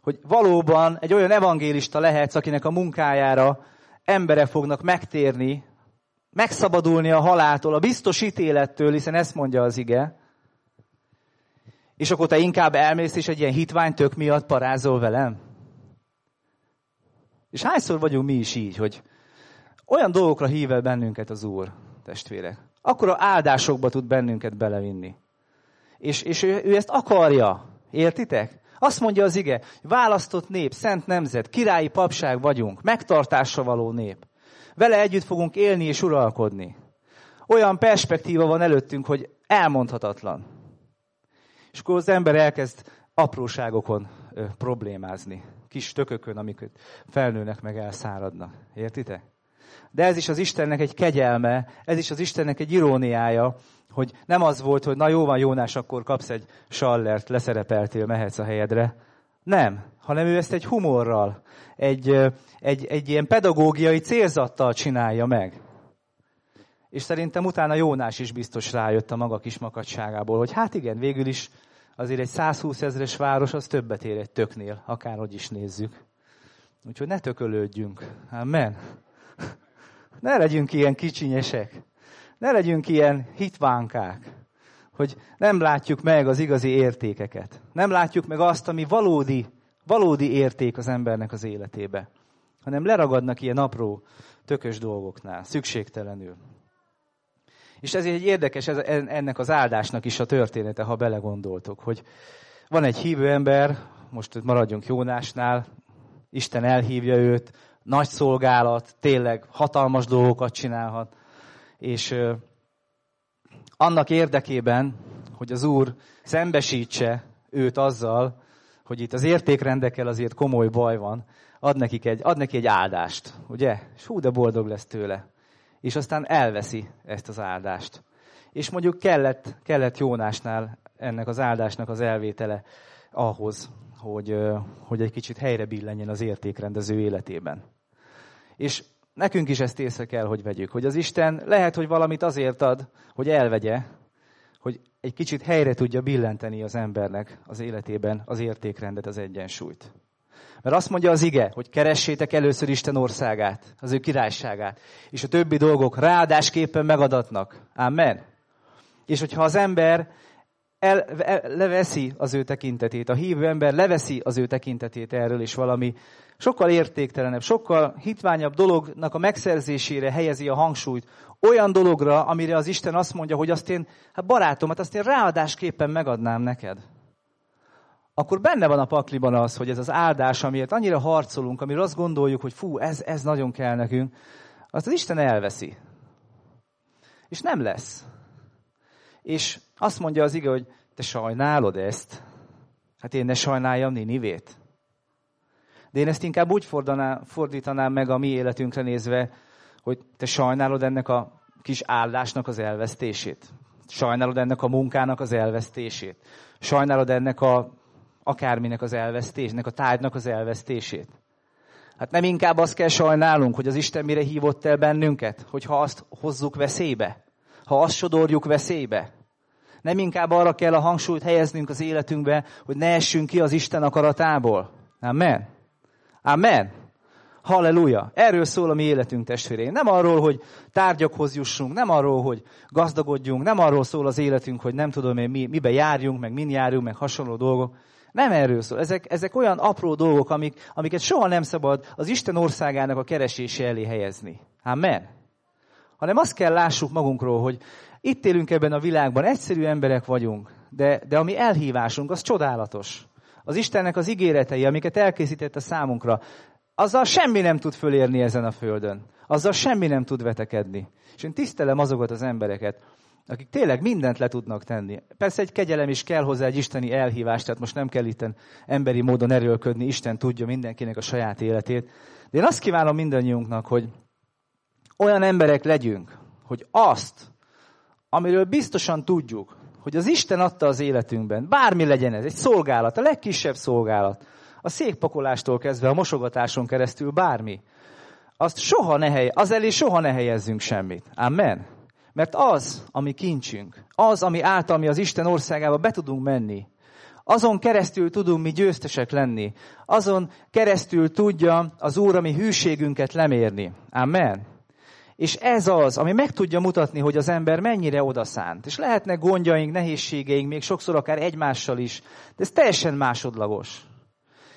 hogy valóban egy olyan evangélista lehetsz, akinek a munkájára emberek fognak megtérni, megszabadulni a haláltól, a biztos ítélettől, hiszen ezt mondja az ige. És akkor te inkább elmész, és egy ilyen hitványtök miatt parázol velem? És hányszor vagyunk mi is így, hogy olyan dolgokra hív el bennünket az Úr, testvérek. Akkor a áldásokba tud bennünket belevinni. És, és ő, ő ezt akarja. Értitek? Azt mondja az ige, választott nép, szent nemzet, királyi papság vagyunk, megtartásra való nép. Vele együtt fogunk élni és uralkodni. Olyan perspektíva van előttünk, hogy elmondhatatlan. És akkor az ember elkezd apróságokon ö, problémázni. Kis tökökön, amik felnőnek meg elszáradnak. Értitek? De ez is az Istennek egy kegyelme, ez is az Istennek egy iróniája, hogy nem az volt, hogy na jó van Jónás, akkor kapsz egy sallert, leszerepeltél, mehetsz a helyedre. Nem, hanem ő ezt egy humorral, egy, egy, egy ilyen pedagógiai célzattal csinálja meg. És szerintem utána Jónás is biztos rájött a maga kis makadságából, hogy hát igen, végül is azért egy 120 ezres város az többet ér egy töknél, akárhogy is nézzük. Úgyhogy ne tökölődjünk. Amen. Ne legyünk ilyen kicsinyesek. Ne legyünk ilyen hitvánkák, hogy nem látjuk meg az igazi értékeket. Nem látjuk meg azt, ami valódi, valódi érték az embernek az életébe. Hanem leragadnak ilyen apró, tökös dolgoknál, szükségtelenül. És ez egy érdekes ez, ennek az áldásnak is a története, ha belegondoltok, hogy van egy hívő ember, most maradjunk Jónásnál, Isten elhívja őt, nagy szolgálat, tényleg hatalmas dolgokat csinálhat, és annak érdekében, hogy az Úr szembesítse őt azzal, hogy itt az értékrendekkel azért komoly baj van, ad, nekik egy, ad neki egy áldást, ugye? És hú, de boldog lesz tőle. És aztán elveszi ezt az áldást. És mondjuk kellett, kellett Jónásnál ennek az áldásnak az elvétele ahhoz, hogy, hogy egy kicsit helyre billenjen az értékrendező életében. És nekünk is ezt észre kell, hogy vegyük, hogy az Isten lehet, hogy valamit azért ad, hogy elvegye, hogy egy kicsit helyre tudja billenteni az embernek az életében az értékrendet, az egyensúlyt. Mert azt mondja az ige, hogy keressétek először Isten országát, az ő királyságát, és a többi dolgok ráadásképpen megadatnak. Amen. És hogyha az ember el, el, leveszi az ő tekintetét, a hívő ember leveszi az ő tekintetét erről, és valami sokkal értéktelenebb, sokkal hitványabb dolognak a megszerzésére helyezi a hangsúlyt, olyan dologra, amire az Isten azt mondja, hogy azt én, hát barátom, hát azt én ráadásképpen megadnám neked. Akkor benne van a pakliban az, hogy ez az áldás, amiért annyira harcolunk, amiről azt gondoljuk, hogy fú, ez, ez nagyon kell nekünk, azt az Isten elveszi. És nem lesz. És azt mondja az ige, hogy te sajnálod ezt? Hát én ne sajnáljam Ninivét. De én ezt inkább úgy fordítanám meg a mi életünkre nézve, hogy te sajnálod ennek a kis állásnak az elvesztését. Sajnálod ennek a munkának az elvesztését. Sajnálod ennek a akárminek az elvesztését, a tárgynak az elvesztését. Hát nem inkább azt kell sajnálnunk, hogy az Isten mire hívott el bennünket, hogyha azt hozzuk veszélybe, ha azt sodorjuk veszélybe. Nem inkább arra kell a hangsúlyt helyeznünk az életünkbe, hogy ne essünk ki az Isten akaratából. Amen. Amen. Halleluja! Erről szól a mi életünk testvérén. Nem arról, hogy tárgyakhoz jussunk, nem arról, hogy gazdagodjunk, nem arról szól az életünk, hogy nem tudom én mi, mibe járjunk, meg min járjunk, meg hasonló dolgok. Nem erről szól. Ezek, ezek olyan apró dolgok, amik, amiket soha nem szabad az Isten országának a keresése elé helyezni. Amen. Hanem azt kell lássuk magunkról, hogy itt élünk ebben a világban, egyszerű emberek vagyunk, de, de a mi elhívásunk az csodálatos. Az Istennek az ígéretei, amiket elkészített a számunkra, azzal semmi nem tud fölérni ezen a földön. Azzal semmi nem tud vetekedni. És én tisztelem azokat az embereket, akik tényleg mindent le tudnak tenni. Persze egy kegyelem is kell hozzá, egy isteni elhívás, tehát most nem kell itt emberi módon erőlködni, Isten tudja mindenkinek a saját életét. De én azt kívánom mindannyiunknak, hogy olyan emberek legyünk, hogy azt, amiről biztosan tudjuk, hogy az Isten adta az életünkben, bármi legyen ez, egy szolgálat, a legkisebb szolgálat, a székpakolástól kezdve a mosogatáson keresztül bármi, azt soha ne helye, az elé soha ne helyezzünk semmit. Amen. Mert az, ami kincsünk, az, ami által mi az Isten országába be tudunk menni, azon keresztül tudunk mi győztesek lenni. Azon keresztül tudja az Úr a mi hűségünket lemérni. Amen. És ez az, ami meg tudja mutatni, hogy az ember mennyire odaszánt. És lehetnek gondjaink, nehézségeink, még sokszor akár egymással is, de ez teljesen másodlagos.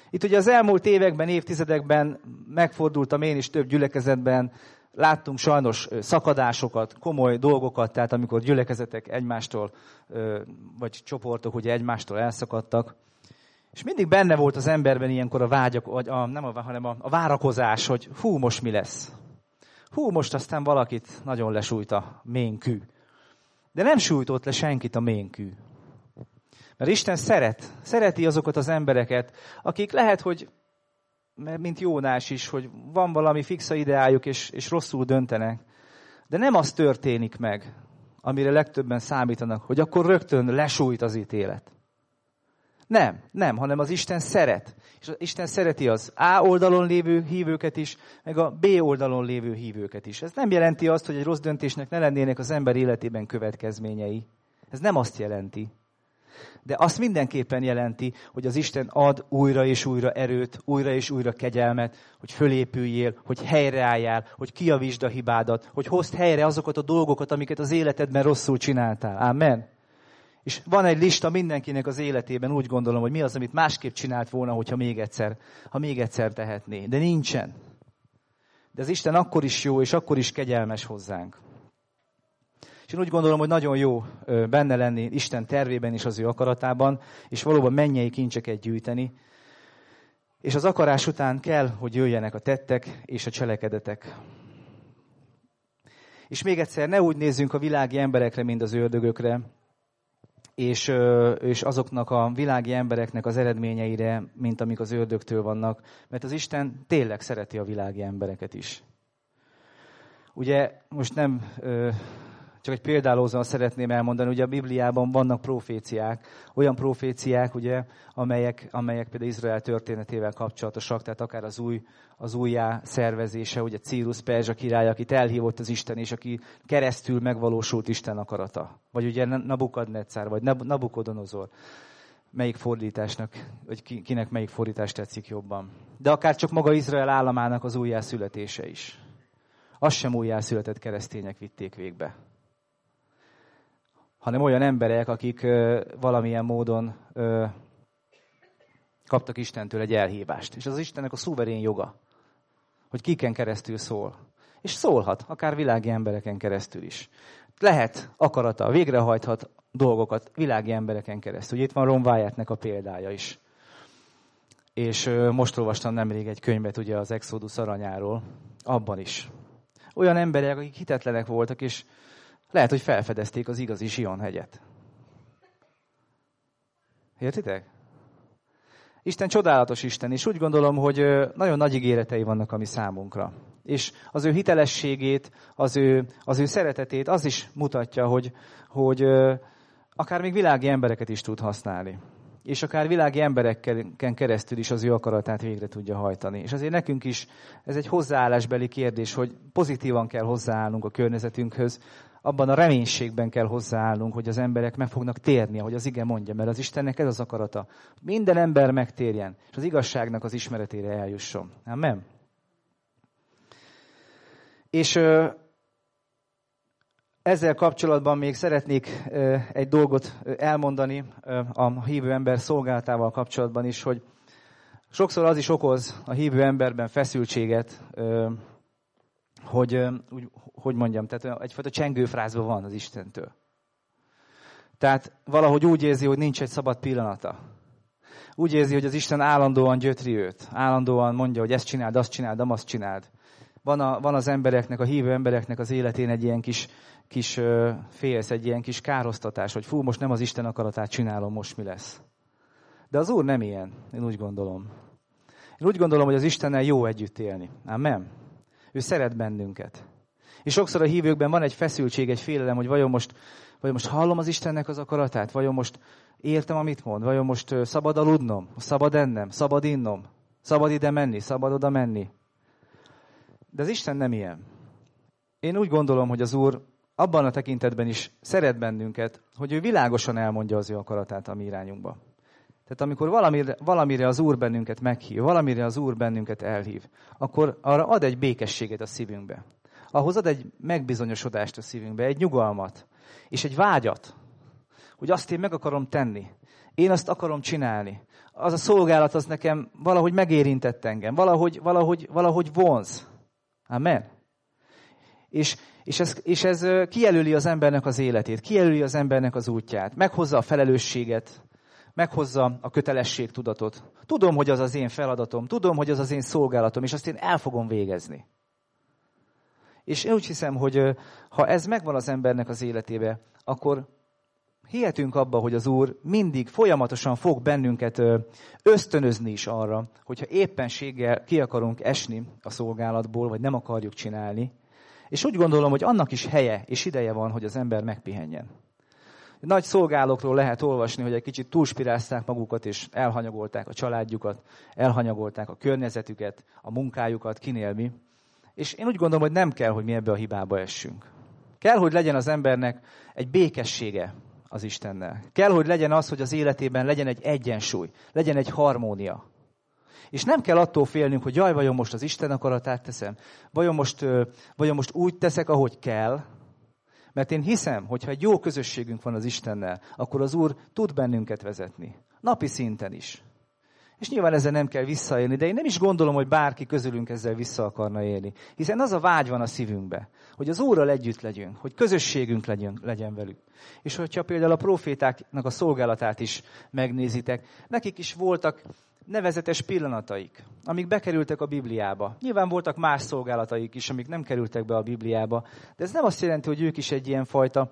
Itt ugye az elmúlt években, évtizedekben megfordultam én is több gyülekezetben, láttunk sajnos szakadásokat, komoly dolgokat, tehát amikor gyülekezetek egymástól, vagy csoportok ugye egymástól elszakadtak. És mindig benne volt az emberben ilyenkor a vágyak, vagy a, nem a, hanem a, a várakozás, hogy hú, most mi lesz. Hú, most aztán valakit nagyon lesújt a ménkű. De nem sújtott le senkit a ménkű. Mert Isten szeret, szereti azokat az embereket, akik lehet, hogy, mint Jónás is, hogy van valami fixa ideájuk, és, és rosszul döntenek. De nem az történik meg, amire legtöbben számítanak, hogy akkor rögtön lesújt az ítélet. Nem, nem, hanem az Isten szeret. És az Isten szereti az A oldalon lévő hívőket is, meg a B oldalon lévő hívőket is. Ez nem jelenti azt, hogy egy rossz döntésnek ne lennének az ember életében következményei. Ez nem azt jelenti. De azt mindenképpen jelenti, hogy az Isten ad újra és újra erőt, újra és újra kegyelmet, hogy fölépüljél, hogy helyreálljál, hogy kiavítsd a hibádat, hogy hozd helyre azokat a dolgokat, amiket az életedben rosszul csináltál. Amen. És van egy lista mindenkinek az életében, úgy gondolom, hogy mi az, amit másképp csinált volna, hogyha még egyszer, ha még egyszer tehetné. De nincsen. De az Isten akkor is jó, és akkor is kegyelmes hozzánk. És én úgy gondolom, hogy nagyon jó benne lenni Isten tervében és az ő akaratában, és valóban mennyei kincseket gyűjteni. És az akarás után kell, hogy jöjjenek a tettek és a cselekedetek. És még egyszer, ne úgy nézzünk a világi emberekre, mint az ördögökre, és, és azoknak a világi embereknek az eredményeire, mint amik az ördögtől vannak, mert az Isten tényleg szereti a világi embereket is. Ugye most nem csak egy példálózóan szeretném elmondani, hogy a Bibliában vannak proféciák, olyan proféciák, ugye, amelyek, amelyek például Izrael történetével kapcsolatosak, tehát akár az új, az újjá szervezése, ugye Círus Perzsa király, akit elhívott az Isten, és aki keresztül megvalósult Isten akarata. Vagy ugye Nabukadnetszár, vagy Nabukodonozor. Melyik fordításnak, vagy kinek melyik fordítás tetszik jobban. De akár csak maga Izrael államának az újjászületése is. Az sem újjászületett keresztények vitték végbe hanem olyan emberek, akik valamilyen módon kaptak Istentől egy elhívást. És az Istennek a szuverén joga, hogy kiken keresztül szól. És szólhat, akár világi embereken keresztül is. Lehet akarata, végrehajthat dolgokat világi embereken keresztül. Ugye itt van Ron Wyattnek a példája is. És most olvastam nemrég egy könyvet ugye az Exodus aranyáról, abban is. Olyan emberek, akik hitetlenek voltak, és lehet, hogy felfedezték az igazi hegyet. Értitek? Isten csodálatos Isten, és úgy gondolom, hogy nagyon nagy ígéretei vannak a mi számunkra. És az ő hitelességét, az ő, az ő szeretetét az is mutatja, hogy, hogy akár még világi embereket is tud használni. És akár világi embereken keresztül is az ő akaratát végre tudja hajtani. És azért nekünk is ez egy hozzáállásbeli kérdés, hogy pozitívan kell hozzáállnunk a környezetünkhöz, abban a reménységben kell hozzáállnunk, hogy az emberek meg fognak térni, ahogy az ige mondja, mert az Istennek ez az akarata. Minden ember megtérjen, és az igazságnak az ismeretére eljusson. Amen. És ezzel kapcsolatban még szeretnék egy dolgot elmondani a hívő ember szolgálatával kapcsolatban is, hogy sokszor az is okoz a hívő emberben feszültséget, hogy, úgy, hogy mondjam, tehát egyfajta csengőfrázban van az Istentől. Tehát valahogy úgy érzi, hogy nincs egy szabad pillanata. Úgy érzi, hogy az Isten állandóan gyötri őt. Állandóan mondja, hogy ezt csináld, azt csináld, azt csináld. Van, a, van az embereknek, a hívő embereknek az életén egy ilyen kis, kis félsz, egy ilyen kis károsztatás, hogy fú, most nem az Isten akaratát csinálom, most mi lesz. De az Úr nem ilyen, én úgy gondolom. Én úgy gondolom, hogy az Istennel jó együtt élni. Amen. Ő szeret bennünket. És sokszor a hívőkben van egy feszültség, egy félelem, hogy vajon most, vajon most hallom az Istennek az akaratát, vajon most értem, amit mond, vajon most szabad aludnom, szabad ennem, szabad innom, szabad ide menni, szabad oda menni. De az Isten nem ilyen. Én úgy gondolom, hogy az Úr abban a tekintetben is szeret bennünket, hogy ő világosan elmondja az ő akaratát a mi irányunkba. Tehát amikor valamire, valamire az Úr bennünket meghív, valamire az Úr bennünket elhív, akkor arra ad egy békességet a szívünkbe. Ahhoz ad egy megbizonyosodást a szívünkbe, egy nyugalmat, és egy vágyat, hogy azt én meg akarom tenni. Én azt akarom csinálni. Az a szolgálat az nekem valahogy megérintett engem, valahogy, valahogy, valahogy vonz. Amen. És, és, ez, és ez kijelöli az embernek az életét, kijelöli az embernek az útját, meghozza a felelősséget, meghozza a kötelességtudatot. Tudom, hogy az az én feladatom, tudom, hogy az az én szolgálatom, és azt én el fogom végezni. És én úgy hiszem, hogy ha ez megvan az embernek az életébe, akkor hihetünk abba, hogy az Úr mindig folyamatosan fog bennünket ösztönözni is arra, hogyha éppenséggel ki akarunk esni a szolgálatból, vagy nem akarjuk csinálni. És úgy gondolom, hogy annak is helye és ideje van, hogy az ember megpihenjen. Nagy szolgálókról lehet olvasni, hogy egy kicsit túlspirázták magukat, és elhanyagolták a családjukat, elhanyagolták a környezetüket, a munkájukat, kinél. És én úgy gondolom, hogy nem kell, hogy mi ebbe a hibába essünk. Kell, hogy legyen az embernek egy békessége az Istennel. Kell, hogy legyen az, hogy az életében legyen egy egyensúly, legyen egy harmónia. És nem kell attól félnünk, hogy jaj, vajon most az Isten akaratát teszem, vajon most, vajon most úgy teszek, ahogy kell, mert én hiszem, hogy ha egy jó közösségünk van az Istennel, akkor az Úr tud bennünket vezetni. Napi szinten is. És nyilván ezzel nem kell visszaélni, de én nem is gondolom, hogy bárki közülünk ezzel vissza akarna élni. Hiszen az a vágy van a szívünkbe, hogy az Úrral együtt legyünk, hogy közösségünk legyen, legyen velük. És hogyha például a profétáknak a szolgálatát is megnézitek, nekik is voltak nevezetes pillanataik, amik bekerültek a Bibliába. Nyilván voltak más szolgálataik is, amik nem kerültek be a Bibliába, de ez nem azt jelenti, hogy ők is egy ilyen fajta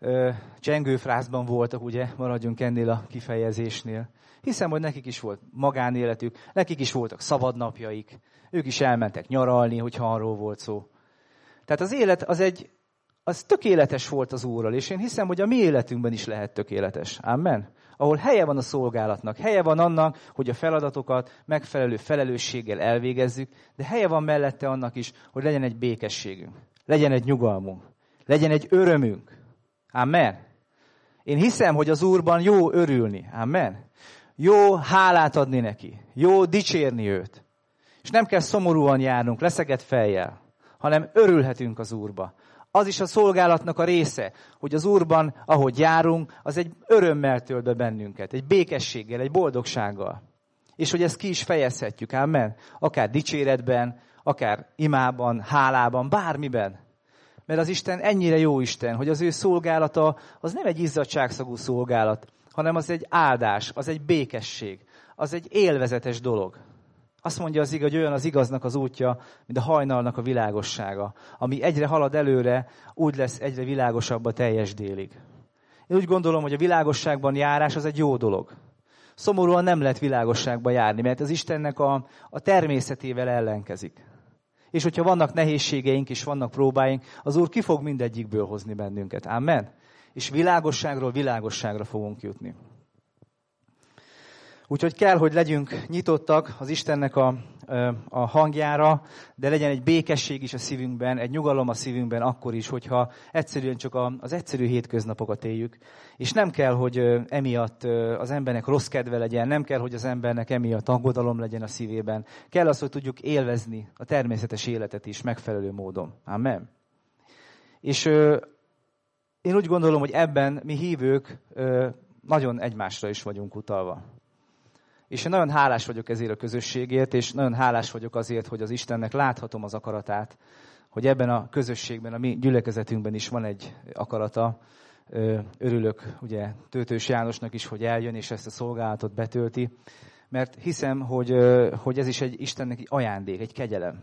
ö, csengőfrázban voltak, ugye, maradjunk ennél a kifejezésnél. Hiszem, hogy nekik is volt magánéletük, nekik is voltak szabadnapjaik, ők is elmentek nyaralni, hogyha arról volt szó. Tehát az élet az egy, az tökéletes volt az Úrral, és én hiszem, hogy a mi életünkben is lehet tökéletes. Amen ahol helye van a szolgálatnak, helye van annak, hogy a feladatokat megfelelő felelősséggel elvégezzük, de helye van mellette annak is, hogy legyen egy békességünk, legyen egy nyugalmunk, legyen egy örömünk. Amen. Én hiszem, hogy az Úrban jó örülni. Amen. Jó hálát adni neki. Jó dicsérni őt. És nem kell szomorúan járnunk, leszeket fejjel, hanem örülhetünk az Úrba az is a szolgálatnak a része, hogy az Úrban, ahogy járunk, az egy örömmel tölt be bennünket, egy békességgel, egy boldogsággal. És hogy ezt ki is fejezhetjük, amen? Akár dicséretben, akár imában, hálában, bármiben. Mert az Isten ennyire jó Isten, hogy az ő szolgálata az nem egy izzadságszagú szolgálat, hanem az egy áldás, az egy békesség, az egy élvezetes dolog. Azt mondja az igaz, hogy olyan az igaznak az útja, mint a hajnalnak a világossága. Ami egyre halad előre, úgy lesz egyre világosabb a teljes délig. Én úgy gondolom, hogy a világosságban járás az egy jó dolog. szomorúan nem lehet világosságba járni, mert az Istennek a, a természetével ellenkezik. És hogyha vannak nehézségeink és vannak próbáink, az Úr ki fog mindegyikből hozni bennünket. Amen. És világosságról világosságra fogunk jutni. Úgyhogy kell, hogy legyünk nyitottak az Istennek a, a hangjára, de legyen egy békesség is a szívünkben, egy nyugalom a szívünkben akkor is, hogyha egyszerűen csak az egyszerű hétköznapokat éljük. És nem kell, hogy emiatt az embernek rossz kedve legyen, nem kell, hogy az embernek emiatt aggodalom legyen a szívében. Kell az, hogy tudjuk élvezni a természetes életet is megfelelő módon. Amen. És én úgy gondolom, hogy ebben mi hívők nagyon egymásra is vagyunk utalva. És én nagyon hálás vagyok ezért a közösségért, és nagyon hálás vagyok azért, hogy az Istennek láthatom az akaratát, hogy ebben a közösségben, a mi gyülekezetünkben is van egy akarata. Örülök ugye Tőtős Jánosnak is, hogy eljön, és ezt a szolgálatot betölti, mert hiszem, hogy, hogy ez is egy Istennek egy ajándék, egy kegyelem.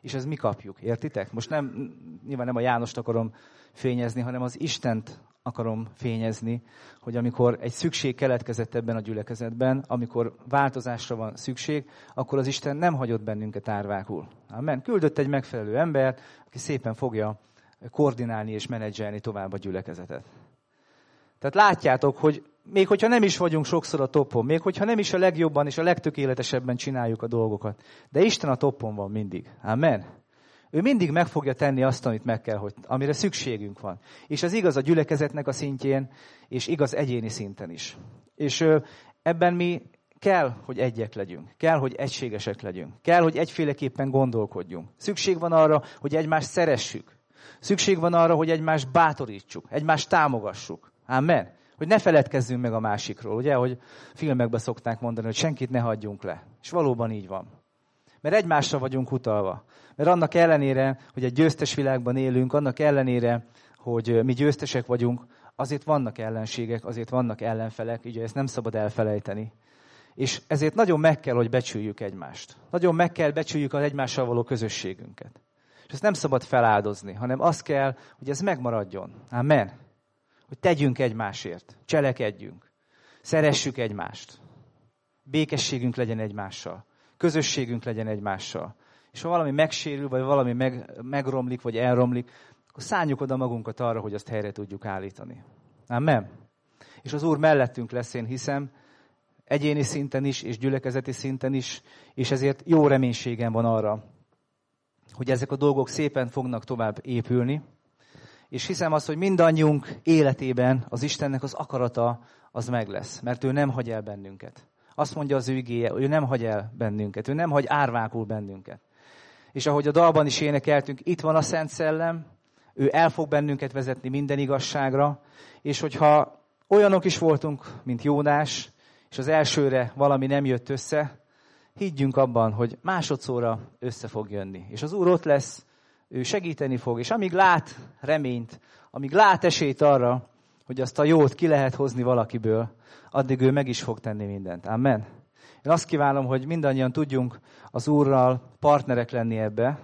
És ez mi kapjuk, értitek? Most nem, nyilván nem a Jánost akarom fényezni, hanem az Istent akarom fényezni, hogy amikor egy szükség keletkezett ebben a gyülekezetben, amikor változásra van szükség, akkor az Isten nem hagyott bennünket árvákul. Amen. Küldött egy megfelelő ember, aki szépen fogja koordinálni és menedzselni tovább a gyülekezetet. Tehát látjátok, hogy még hogyha nem is vagyunk sokszor a topon, még hogyha nem is a legjobban és a legtökéletesebben csináljuk a dolgokat, de Isten a topon van mindig. Amen. Ő mindig meg fogja tenni azt, amit meg kell, hogy, amire szükségünk van. És ez igaz a gyülekezetnek a szintjén, és igaz egyéni szinten is. És ebben mi kell, hogy egyek legyünk. Kell, hogy egységesek legyünk. Kell, hogy egyféleképpen gondolkodjunk. Szükség van arra, hogy egymást szeressük. Szükség van arra, hogy egymást bátorítsuk, egymást támogassuk. Amen. Hogy ne feledkezzünk meg a másikról. Ugye, hogy filmekben szokták mondani, hogy senkit ne hagyjunk le. És valóban így van. Mert egymásra vagyunk utalva. Mert annak ellenére, hogy egy győztes világban élünk, annak ellenére, hogy mi győztesek vagyunk, azért vannak ellenségek, azért vannak ellenfelek, ugye ezt nem szabad elfelejteni. És ezért nagyon meg kell, hogy becsüljük egymást. Nagyon meg kell becsüljük az egymással való közösségünket. És ezt nem szabad feláldozni, hanem az kell, hogy ez megmaradjon. Amen. Hogy tegyünk egymásért, cselekedjünk, szeressük egymást. Békességünk legyen egymással közösségünk legyen egymással. És ha valami megsérül, vagy valami meg, megromlik, vagy elromlik, akkor szálljuk oda magunkat arra, hogy azt helyre tudjuk állítani. Amen. És az Úr mellettünk lesz, én hiszem, egyéni szinten is, és gyülekezeti szinten is, és ezért jó reménységem van arra, hogy ezek a dolgok szépen fognak tovább épülni, és hiszem azt, hogy mindannyiunk életében az Istennek az akarata az meg lesz, mert ő nem hagy el bennünket. Azt mondja az ő igéje, ő nem hagy el bennünket, ő nem hagy árvákul bennünket. És ahogy a dalban is énekeltünk, itt van a Szent Szellem, ő el fog bennünket vezetni minden igazságra, és hogyha olyanok is voltunk, mint Jónás, és az elsőre valami nem jött össze, higgyünk abban, hogy másodszorra össze fog jönni. És az Úr ott lesz, ő segíteni fog, és amíg lát reményt, amíg lát esélyt arra, hogy azt a jót ki lehet hozni valakiből, addig ő meg is fog tenni mindent. Amen. Én azt kívánom, hogy mindannyian tudjunk az Úrral partnerek lenni ebbe,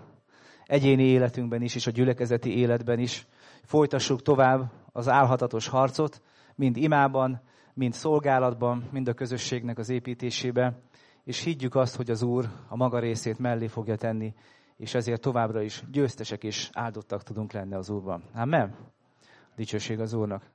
egyéni életünkben is, és a gyülekezeti életben is. Folytassuk tovább az álhatatos harcot, mind imában, mind szolgálatban, mind a közösségnek az építésébe, és higgyük azt, hogy az Úr a maga részét mellé fogja tenni, és ezért továbbra is győztesek és áldottak tudunk lenni az Úrban. Amen. Dicsőség az Úrnak.